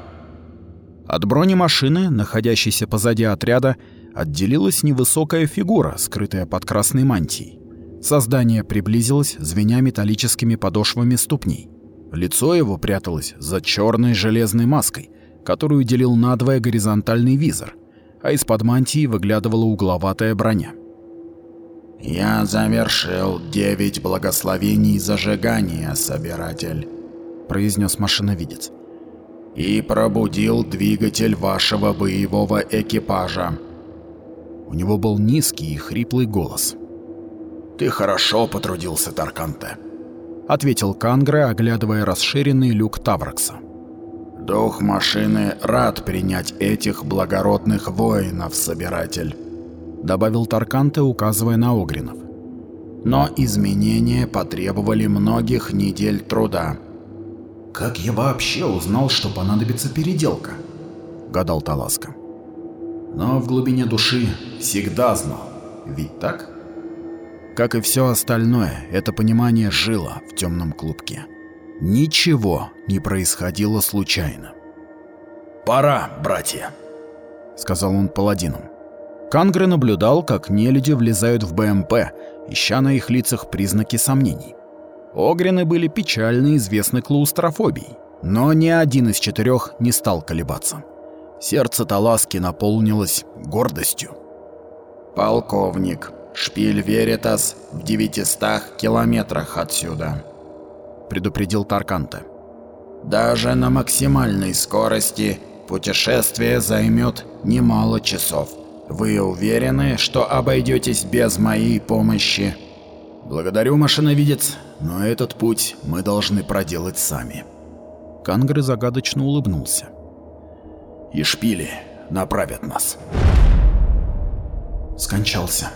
От бронемашины, находящейся позади отряда, отделилась невысокая фигура, скрытая под красной мантией. Создание приблизилось, звеня металлическими подошвами ступней. Лицо его пряталось за черной железной маской, которую делил надвое горизонтальный визор — а из-под мантии выглядывала угловатая броня. «Я завершил девять благословений зажигания, собиратель», — произнес машиновидец. «И пробудил двигатель вашего боевого экипажа». У него был низкий и хриплый голос. «Ты хорошо потрудился, Тарканте», — ответил Кангре, оглядывая расширенный люк Тавракса. Дух машины рад принять этих благородных воинов, собиратель, добавил Тарканте, указывая на Огринов. Но изменения потребовали многих недель труда. Как я вообще узнал, что понадобится переделка? гадал Таласка. Но в глубине души всегда знал. Ведь так? Как и все остальное, это понимание жило в темном клубке. Ничего не происходило случайно. «Пора, братья», — сказал он паладинам. Кангре наблюдал, как нелюди влезают в БМП, ища на их лицах признаки сомнений. Огрины были печально известны клаустрофобией, но ни один из четырех не стал колебаться. Сердце Таласки наполнилось гордостью. «Полковник, шпиль Веритас в 900 километрах отсюда», предупредил Тарканте. Даже на максимальной скорости путешествие займет немало часов. Вы уверены, что обойдетесь без моей помощи? Благодарю, машиновидец, но этот путь мы должны проделать сами. Кангры загадочно улыбнулся. И шпили направят нас. Скончался,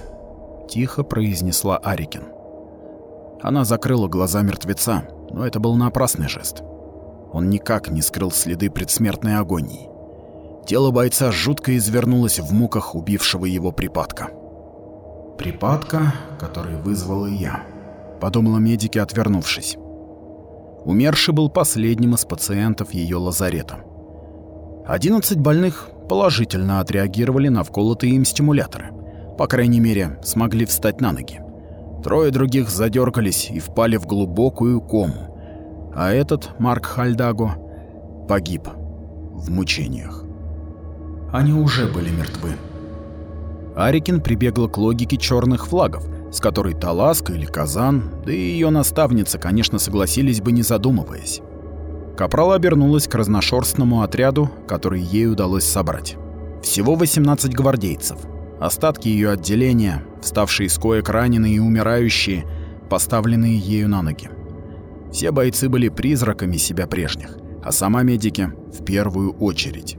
тихо произнесла Арикин. Она закрыла глаза мертвеца, но это был напрасный жест. Он никак не скрыл следы предсмертной агонии. Тело бойца жутко извернулось в муках убившего его припадка. «Припадка, который вызвал и я», — подумала медики, отвернувшись. Умерший был последним из пациентов ее лазарета. 11 больных положительно отреагировали на вколотые им стимуляторы. По крайней мере, смогли встать на ноги. Трое других задергались и впали в глубокую кому. А этот, Марк Хальдаго, погиб в мучениях. Они уже были мертвы. Арикин прибегла к логике черных флагов, с которой Таласка или Казан, да и ее наставница, конечно, согласились бы не задумываясь. Капрал обернулась к разношерстному отряду, который ей удалось собрать. Всего 18 гвардейцев. Остатки ее отделения, вставшие из коек раненые и умирающие, поставленные ею на ноги. Все бойцы были призраками себя прежних, а сама медики в первую очередь.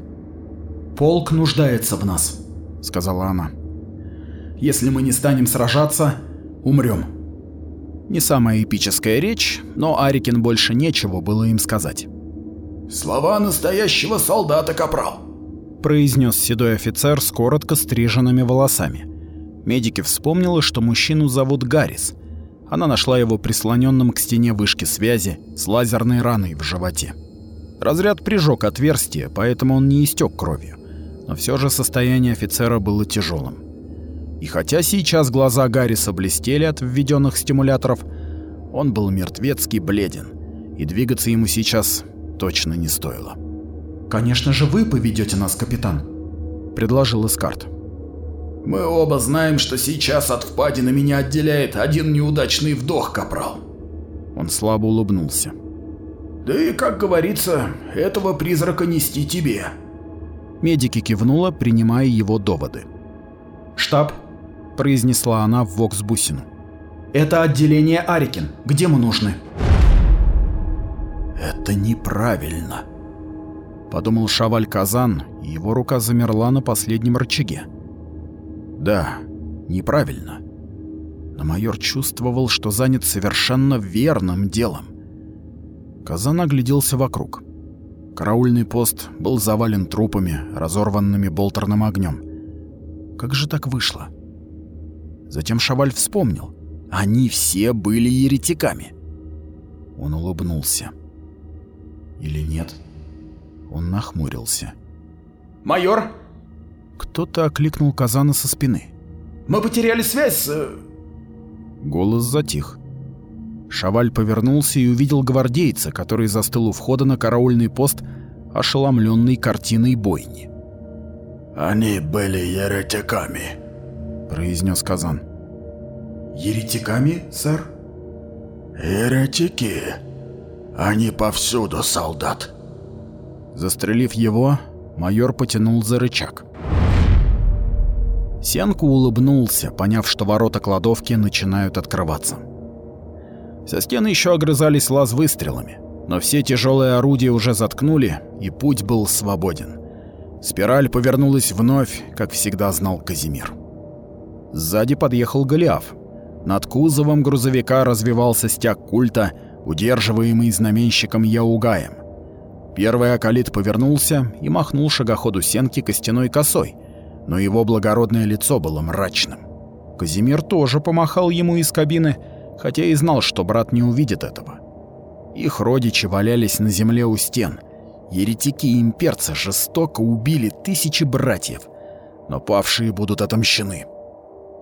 «Полк нуждается в нас», — сказала она. «Если мы не станем сражаться, умрем». Не самая эпическая речь, но Арикин больше нечего было им сказать. «Слова настоящего солдата, капрал», — произнес седой офицер с коротко стриженными волосами. Медики вспомнила, что мужчину зовут Гаррис. Она нашла его прислоненным к стене вышки связи с лазерной раной в животе. Разряд прижег отверстие, поэтому он не истек кровью. Но все же состояние офицера было тяжелым. И хотя сейчас глаза Гарриса блестели от введенных стимуляторов, он был мертвецкий бледен, и двигаться ему сейчас точно не стоило. «Конечно же вы поведете нас, капитан», — предложил Искарт. «Мы оба знаем, что сейчас от впадины меня отделяет один неудачный вдох, капрал». Он слабо улыбнулся. «Да и, как говорится, этого призрака нести тебе». Медики кивнула, принимая его доводы. «Штаб», — произнесла она в вокс-бусину. «Это отделение Арикин. Где мы нужны?» «Это неправильно», — подумал Шаваль Казан, и его рука замерла на последнем рычаге. «Да, неправильно. Но майор чувствовал, что занят совершенно верным делом. Казан огляделся вокруг. Караульный пост был завален трупами, разорванными болтерным огнем. Как же так вышло? Затем Шаваль вспомнил. Они все были еретиками. Он улыбнулся. Или нет? Он нахмурился. «Майор!» Кто-то окликнул Казана со спины. «Мы потеряли связь с...» э, Голос затих. Шаваль повернулся и увидел гвардейца, который застыл у входа на караульный пост, ошеломленный картиной бойни. «Они были еретиками», — произнес Казан. «Еретиками, сэр?» «Еретики. Они повсюду, солдат». Застрелив его, майор потянул за рычаг. Сенку улыбнулся, поняв, что ворота кладовки начинают открываться. Со стены еще огрызались лаз выстрелами, но все тяжелые орудия уже заткнули, и путь был свободен. Спираль повернулась вновь, как всегда знал Казимир. Сзади подъехал Голиаф. Над кузовом грузовика развивался стяг культа, удерживаемый знаменщиком Яугаем. Первый акалит повернулся и махнул шагоходу Сенки костяной косой, но его благородное лицо было мрачным. Казимир тоже помахал ему из кабины, хотя и знал, что брат не увидит этого. Их родичи валялись на земле у стен. Еретики и имперцы жестоко убили тысячи братьев, но павшие будут отомщены.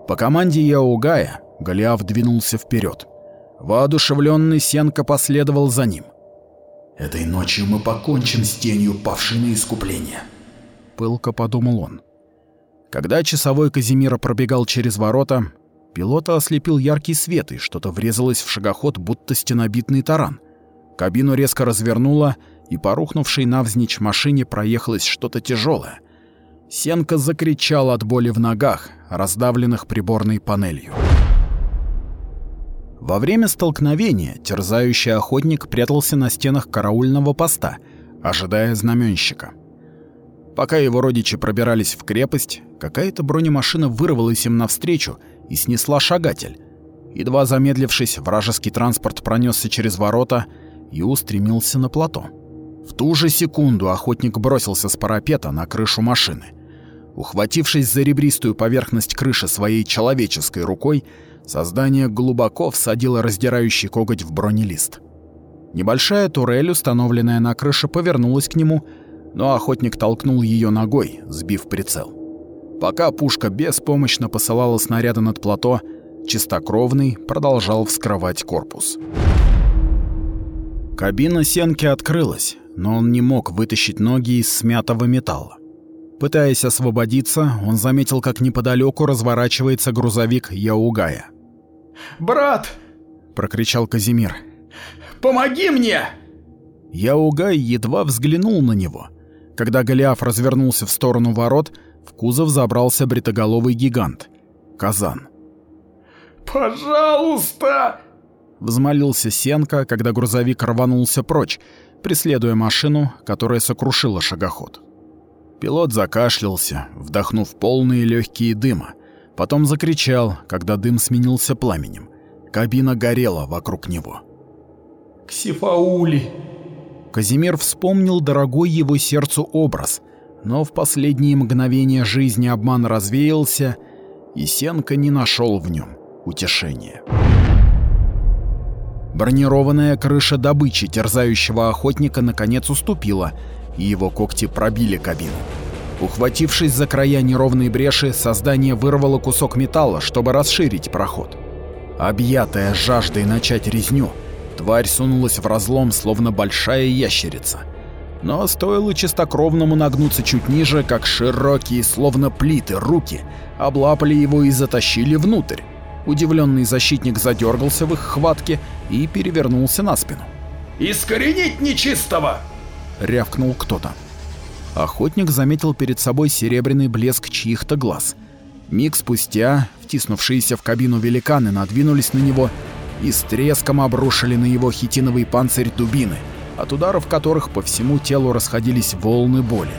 По команде Яугая Голиаф двинулся вперед. Воодушевленный Сенка последовал за ним. «Этой ночью мы покончим с тенью, павшей на искупление», — пылко подумал он. Когда часовой Казимира пробегал через ворота, Пилота ослепил яркий свет, и что-то врезалось в шагоход, будто стенобитный таран. Кабину резко развернуло, и по рухнувшей навзничь машине проехалось что-то тяжелое. Сенка закричал от боли в ногах, раздавленных приборной панелью. Во время столкновения терзающий охотник прятался на стенах караульного поста, ожидая знаменщика. Пока его родичи пробирались в крепость, какая-то бронемашина вырвалась им навстречу и снесла шагатель. Едва замедлившись, вражеский транспорт пронесся через ворота и устремился на плато. В ту же секунду охотник бросился с парапета на крышу машины. Ухватившись за ребристую поверхность крыши своей человеческой рукой, создание глубоко всадило раздирающий коготь в бронелист. Небольшая турель, установленная на крыше, повернулась к нему но охотник толкнул ее ногой, сбив прицел. Пока пушка беспомощно посылала снаряды над плато, чистокровный продолжал вскрывать корпус. Кабина Сенки открылась, но он не мог вытащить ноги из смятого металла. Пытаясь освободиться, он заметил, как неподалеку разворачивается грузовик Яугая. «Брат!» — прокричал Казимир. «Помоги мне!» Яугай едва взглянул на него. Когда Голиаф развернулся в сторону ворот, в кузов забрался бритоголовый гигант — Казан. «Пожалуйста!» — взмолился Сенка, когда грузовик рванулся прочь, преследуя машину, которая сокрушила шагоход. Пилот закашлялся, вдохнув полные легкие дыма. Потом закричал, когда дым сменился пламенем. Кабина горела вокруг него. «Ксифаули!» Казимир вспомнил дорогой его сердцу образ, но в последние мгновения жизни обман развеялся, и Сенка не нашел в нем утешения. Бронированная крыша добычи терзающего охотника наконец уступила, и его когти пробили кабину. Ухватившись за края неровной бреши, создание вырвало кусок металла, чтобы расширить проход. Объятая жаждой начать резню, тварь сунулась в разлом, словно большая ящерица. Но стоило чистокровному нагнуться чуть ниже, как широкие, словно плиты, руки облапали его и затащили внутрь. Удивленный защитник задергался в их хватке и перевернулся на спину. «Искоренить нечистого!» — рявкнул кто-то. Охотник заметил перед собой серебряный блеск чьих-то глаз. Миг спустя втиснувшиеся в кабину великаны надвинулись на него и с треском обрушили на его хитиновый панцирь дубины, от ударов которых по всему телу расходились волны боли.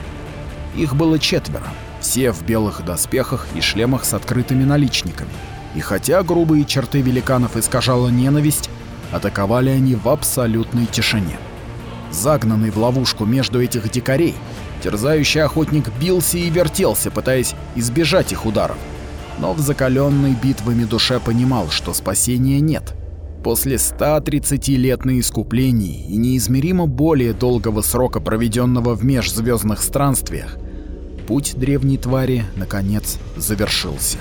Их было четверо, все в белых доспехах и шлемах с открытыми наличниками. И хотя грубые черты великанов искажала ненависть, атаковали они в абсолютной тишине. Загнанный в ловушку между этих дикарей, терзающий охотник бился и вертелся, пытаясь избежать их ударов. Но в закаленной битвами душе понимал, что спасения нет. После 130 лет на искуплении и неизмеримо более долгого срока, проведенного в межзвездных странствиях, путь древней твари, наконец, завершился.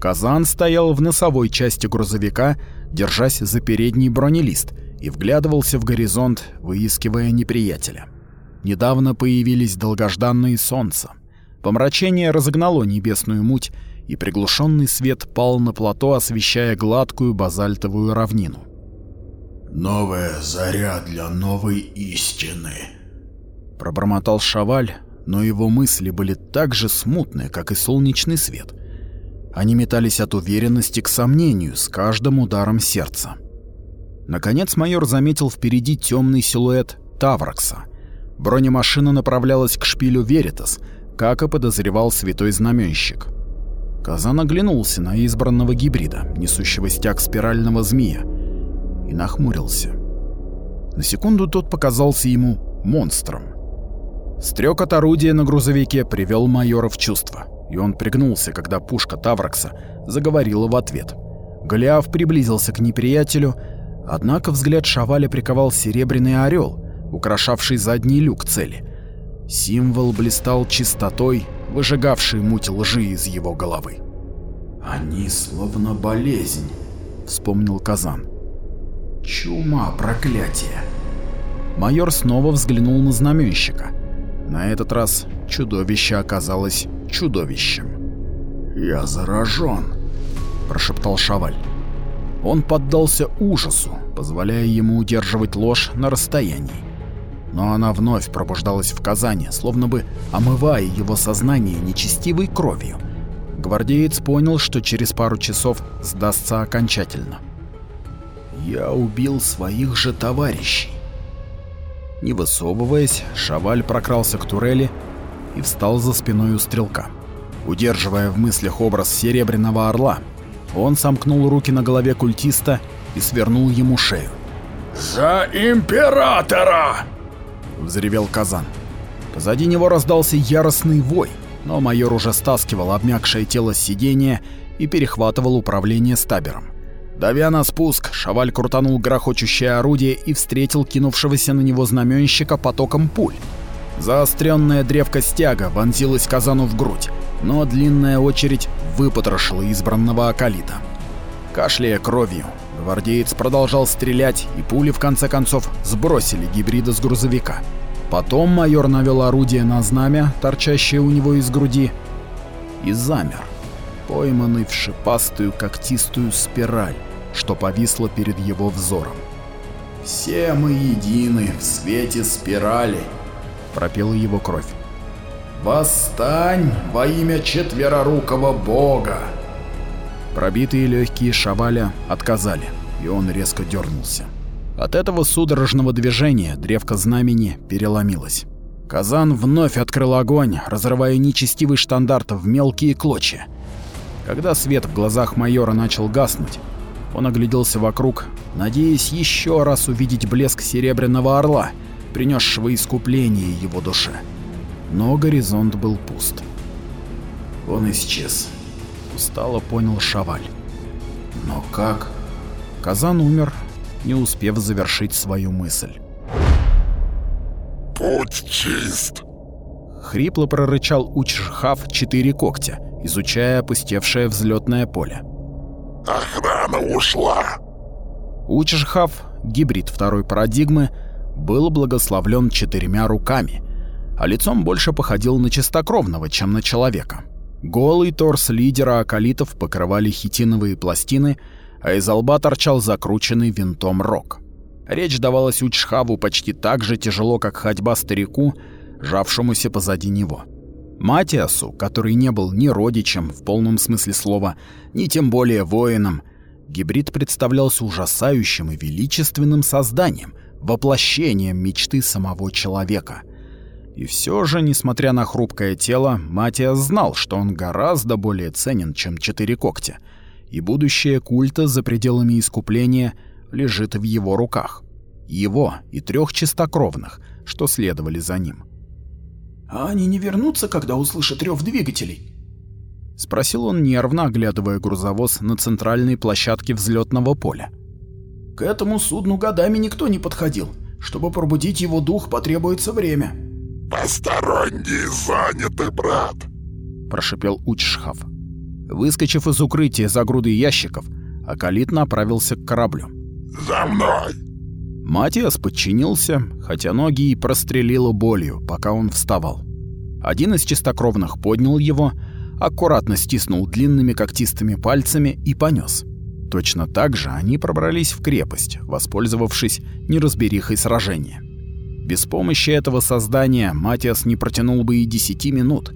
Казан стоял в носовой части грузовика, держась за передний бронелист, и вглядывался в горизонт, выискивая неприятеля. Недавно появились долгожданные солнца. Помрачение разогнало небесную муть, и приглушенный свет пал на плато, освещая гладкую базальтовую равнину. «Новая заря для новой истины», — пробормотал Шаваль, но его мысли были так же смутны, как и солнечный свет. Они метались от уверенности к сомнению с каждым ударом сердца. Наконец майор заметил впереди темный силуэт Тавракса. Бронемашина направлялась к шпилю Веритас, как и подозревал святой знаменщик. Казан оглянулся на избранного гибрида, несущего стяг спирального змея, и нахмурился. На секунду тот показался ему монстром. Стрёк орудия на грузовике привел майора в чувство и он пригнулся, когда пушка Тавракса заговорила в ответ. Голиаф приблизился к неприятелю, однако взгляд Шаваля приковал серебряный орел, украшавший задний люк цели. Символ блистал чистотой, выжигавшей муть лжи из его головы. «Они словно болезнь», — вспомнил Казан. «Чума, проклятие!» Майор снова взглянул на знаменщика. На этот раз чудовище оказалось чудовищем. «Я заражен», — прошептал Шаваль. Он поддался ужасу, позволяя ему удерживать ложь на расстоянии. Но она вновь пробуждалась в Казани, словно бы омывая его сознание нечестивой кровью. Гвардеец понял, что через пару часов сдастся окончательно. «Я убил своих же товарищей». Не высовываясь, Шаваль прокрался к турели и встал за спиной у стрелка. Удерживая в мыслях образ серебряного орла, он сомкнул руки на голове культиста и свернул ему шею. «За императора!» — взревел Казан. Позади него раздался яростный вой, но майор уже стаскивал обмякшее тело с сиденья и перехватывал управление стабером. Давя на спуск, Шаваль крутанул грохочущее орудие и встретил кинувшегося на него знаменщика потоком пуль. Заостренная древко стяга вонзилась Казану в грудь, но длинная очередь выпотрошила избранного Акалита. Кашляя кровью, гвардеец продолжал стрелять, и пули в конце концов сбросили гибрида с грузовика. Потом майор навел орудие на знамя, торчащее у него из груди, и замер, пойманный в шипастую когтистую спираль, что повисла перед его взором. «Все мы едины в свете спирали», — пропела его кровь. «Восстань во имя четверорукого бога!» Пробитые легкие шаваля отказали, и он резко дернулся. От этого судорожного движения древко знамени переломилось. Казан вновь открыл огонь, разрывая нечестивый штандарт в мелкие клочья. Когда свет в глазах майора начал гаснуть, он огляделся вокруг, надеясь еще раз увидеть блеск серебряного орла, принесшего искупление его душе. Но горизонт был пуст. Он исчез. Устало понял Шаваль. Но как? Казан умер, не успев завершить свою мысль. «Путь чист!» Хрипло прорычал Учжхав четыре когтя, изучая опустевшее взлетное поле. «Охрана ушла!» Учжхав, гибрид второй парадигмы, был благословлен четырьмя руками, а лицом больше походил на чистокровного, чем на человека. Голый торс лидера акалитов покрывали хитиновые пластины, а из лба торчал закрученный винтом рог. Речь давалась Учхаву почти так же тяжело, как ходьба старику, жавшемуся позади него. Матиасу, который не был ни родичем в полном смысле слова, ни тем более воином, гибрид представлялся ужасающим и величественным созданием, воплощением мечты самого человека. И все же, несмотря на хрупкое тело, Матиас знал, что он гораздо более ценен, чем четыре когтя, и будущее культа за пределами искупления лежит в его руках. Его и трех чистокровных, что следовали за ним. «А они не вернутся, когда услышат рев двигателей?» — спросил он нервно, оглядывая грузовоз на центральной площадке взлетного поля. «К этому судну годами никто не подходил. Чтобы пробудить его дух, потребуется время». «Посторонние заняты, брат», — прошипел Учшхав. Выскочив из укрытия за грудой ящиков, Акалит направился к кораблю. «За мной!» Матиас подчинился, хотя ноги и прострелило болью, пока он вставал. Один из чистокровных поднял его, аккуратно стиснул длинными когтистыми пальцами и понес. Точно так же они пробрались в крепость, воспользовавшись неразберихой сражения. Без помощи этого создания Матиас не протянул бы и десяти минут.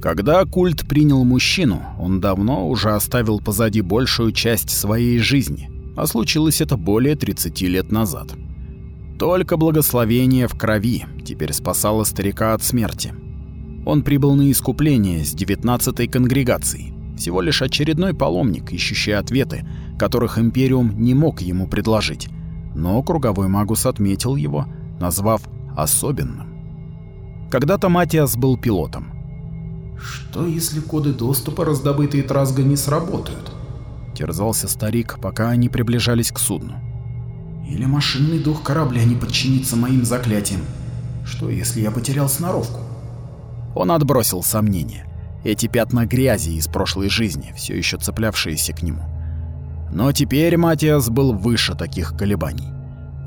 Когда культ принял мужчину, он давно уже оставил позади большую часть своей жизни, а случилось это более 30 лет назад. Только благословение в крови теперь спасало старика от смерти. Он прибыл на искупление с 19-й конгрегацией, всего лишь очередной паломник, ищущий ответы, которых Империум не мог ему предложить. Но круговой магус отметил его, назвав особенным. Когда-то Матиас был пилотом. «Что если коды доступа, раздобытые Тразго, не сработают?» Терзался старик, пока они приближались к судну. «Или машинный дух корабля не подчинится моим заклятиям? Что если я потерял сноровку?» Он отбросил сомнения. Эти пятна грязи из прошлой жизни, все еще цеплявшиеся к нему. Но теперь Матиас был выше таких колебаний.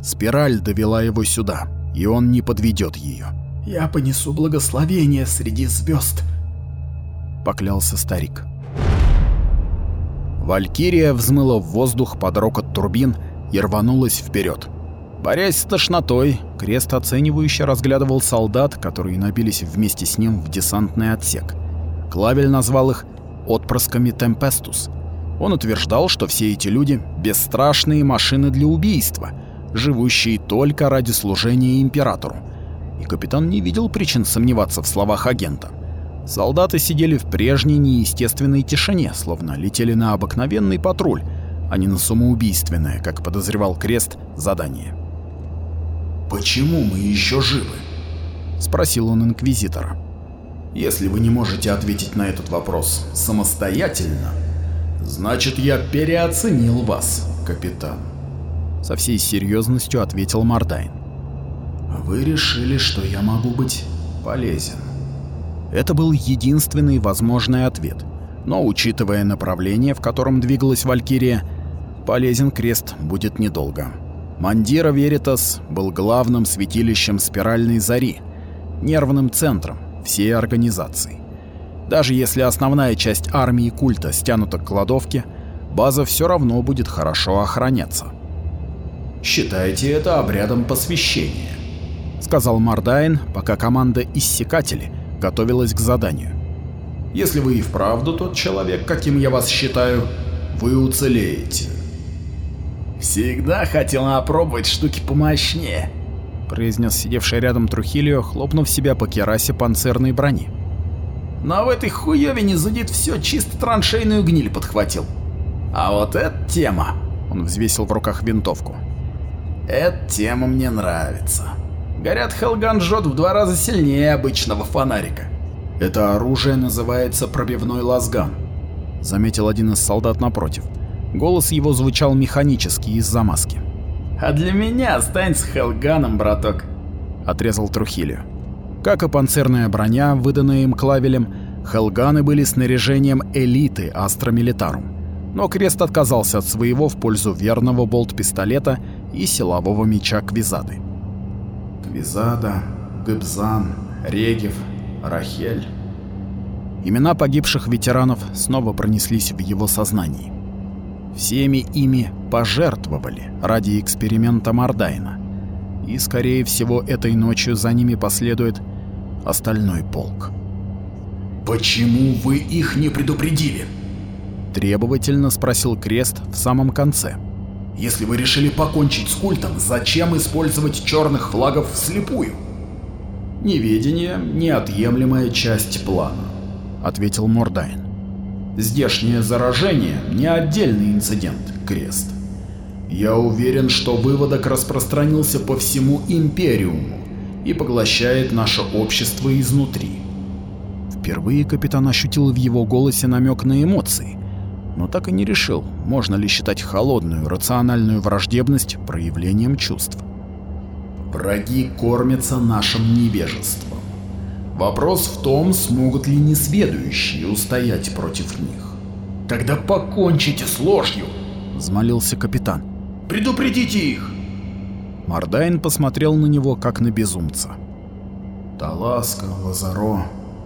Спираль довела его сюда, и он не подведет ее. «Я понесу благословение среди звезд», — поклялся старик. Валькирия взмыла в воздух под рокот турбин и рванулась вперед. Борясь с тошнотой, Крест оценивающе разглядывал солдат, которые набились вместе с ним в десантный отсек. Клавель назвал их «отпрысками Темпестус». Он утверждал, что все эти люди — бесстрашные машины для убийства, живущие только ради служения императору. И капитан не видел причин сомневаться в словах агента. Солдаты сидели в прежней неестественной тишине, словно летели на обыкновенный патруль, а не на самоубийственное, как подозревал Крест, задание. «Почему мы еще живы?» — спросил он инквизитора. «Если вы не можете ответить на этот вопрос самостоятельно, значит, я переоценил вас, капитан». Со всей серьезностью ответил Мардайн. «Вы решили, что я могу быть полезен». Это был единственный возможный ответ. Но, учитывая направление, в котором двигалась Валькирия, полезен крест будет недолго. Мандира Веритас был главным святилищем спиральной зари, нервным центром всей организации. Даже если основная часть армии культа стянута к кладовке, база все равно будет хорошо охраняться. Считайте это обрядом посвящения, сказал Мардайн, пока команда иссекатели готовилась к заданию. Если вы и вправду тот человек, каким я вас считаю, вы уцелеете. Всегда хотел опробовать штуки помощнее, произнес сидевший рядом Трухилио, хлопнув себя по керасе панцирной брони. Но в этой хуёвине зудит все чисто траншейную гниль подхватил. А вот эта тема... Он взвесил в руках винтовку. Эта тема мне нравится. Горят, Хелган жжет в два раза сильнее обычного фонарика. Это оружие называется пробивной лазган, заметил один из солдат напротив. Голос его звучал механически из-за маски. А для меня останься Хелганом, браток, отрезал Трухилио. Как и панцирная броня, выданная им Клавелем, Хелганы были снаряжением элиты Астра Милитарум. Но Крест отказался от своего в пользу верного болт-пистолета и силового меча Квизады. Квизада, Гыбзан, Регев, Рахель. Имена погибших ветеранов снова пронеслись в его сознании. Всеми ими пожертвовали ради эксперимента Мардайна. И, скорее всего, этой ночью за ними последует остальной полк. «Почему вы их не предупредили?» Требовательно спросил Крест в самом конце. «Если вы решили покончить с культом, зачем использовать черных флагов вслепую?» «Неведение — неотъемлемая часть плана», — ответил Мордайн. «Здешнее заражение — не отдельный инцидент, Крест. Я уверен, что выводок распространился по всему Империуму и поглощает наше общество изнутри». Впервые капитан ощутил в его голосе намек на эмоции, но так и не решил, можно ли считать холодную, рациональную враждебность проявлением чувств. Враги кормятся нашим невежеством. Вопрос в том, смогут ли несведущие устоять против них. Тогда покончите с ложью, взмолился капитан. Предупредите их. Мардайн посмотрел на него как на безумца. Таласка, Лазаро,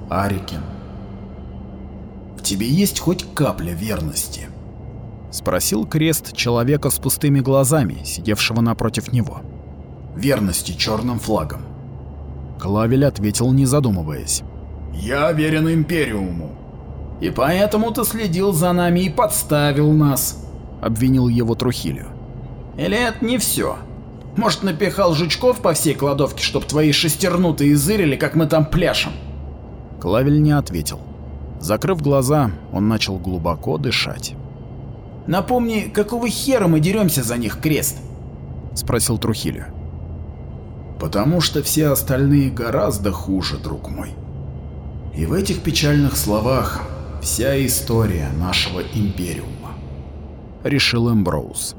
Арикин. В тебе есть хоть капля верности? Спросил Крест человека с пустыми глазами, сидевшего напротив него верности черным флагам. Клавель ответил, не задумываясь. «Я верен Империуму». «И поэтому ты следил за нами и подставил нас», — обвинил его Трухилио. «Или это не все? Может, напихал жучков по всей кладовке, чтоб твои шестернутые зырили, как мы там пляшем?» Клавель не ответил. Закрыв глаза, он начал глубоко дышать. «Напомни, какого хера мы деремся за них, Крест?» — спросил Трухилио. Потому что все остальные гораздо хуже, друг мой. И в этих печальных словах вся история нашего Империума. Решил Эмброуз.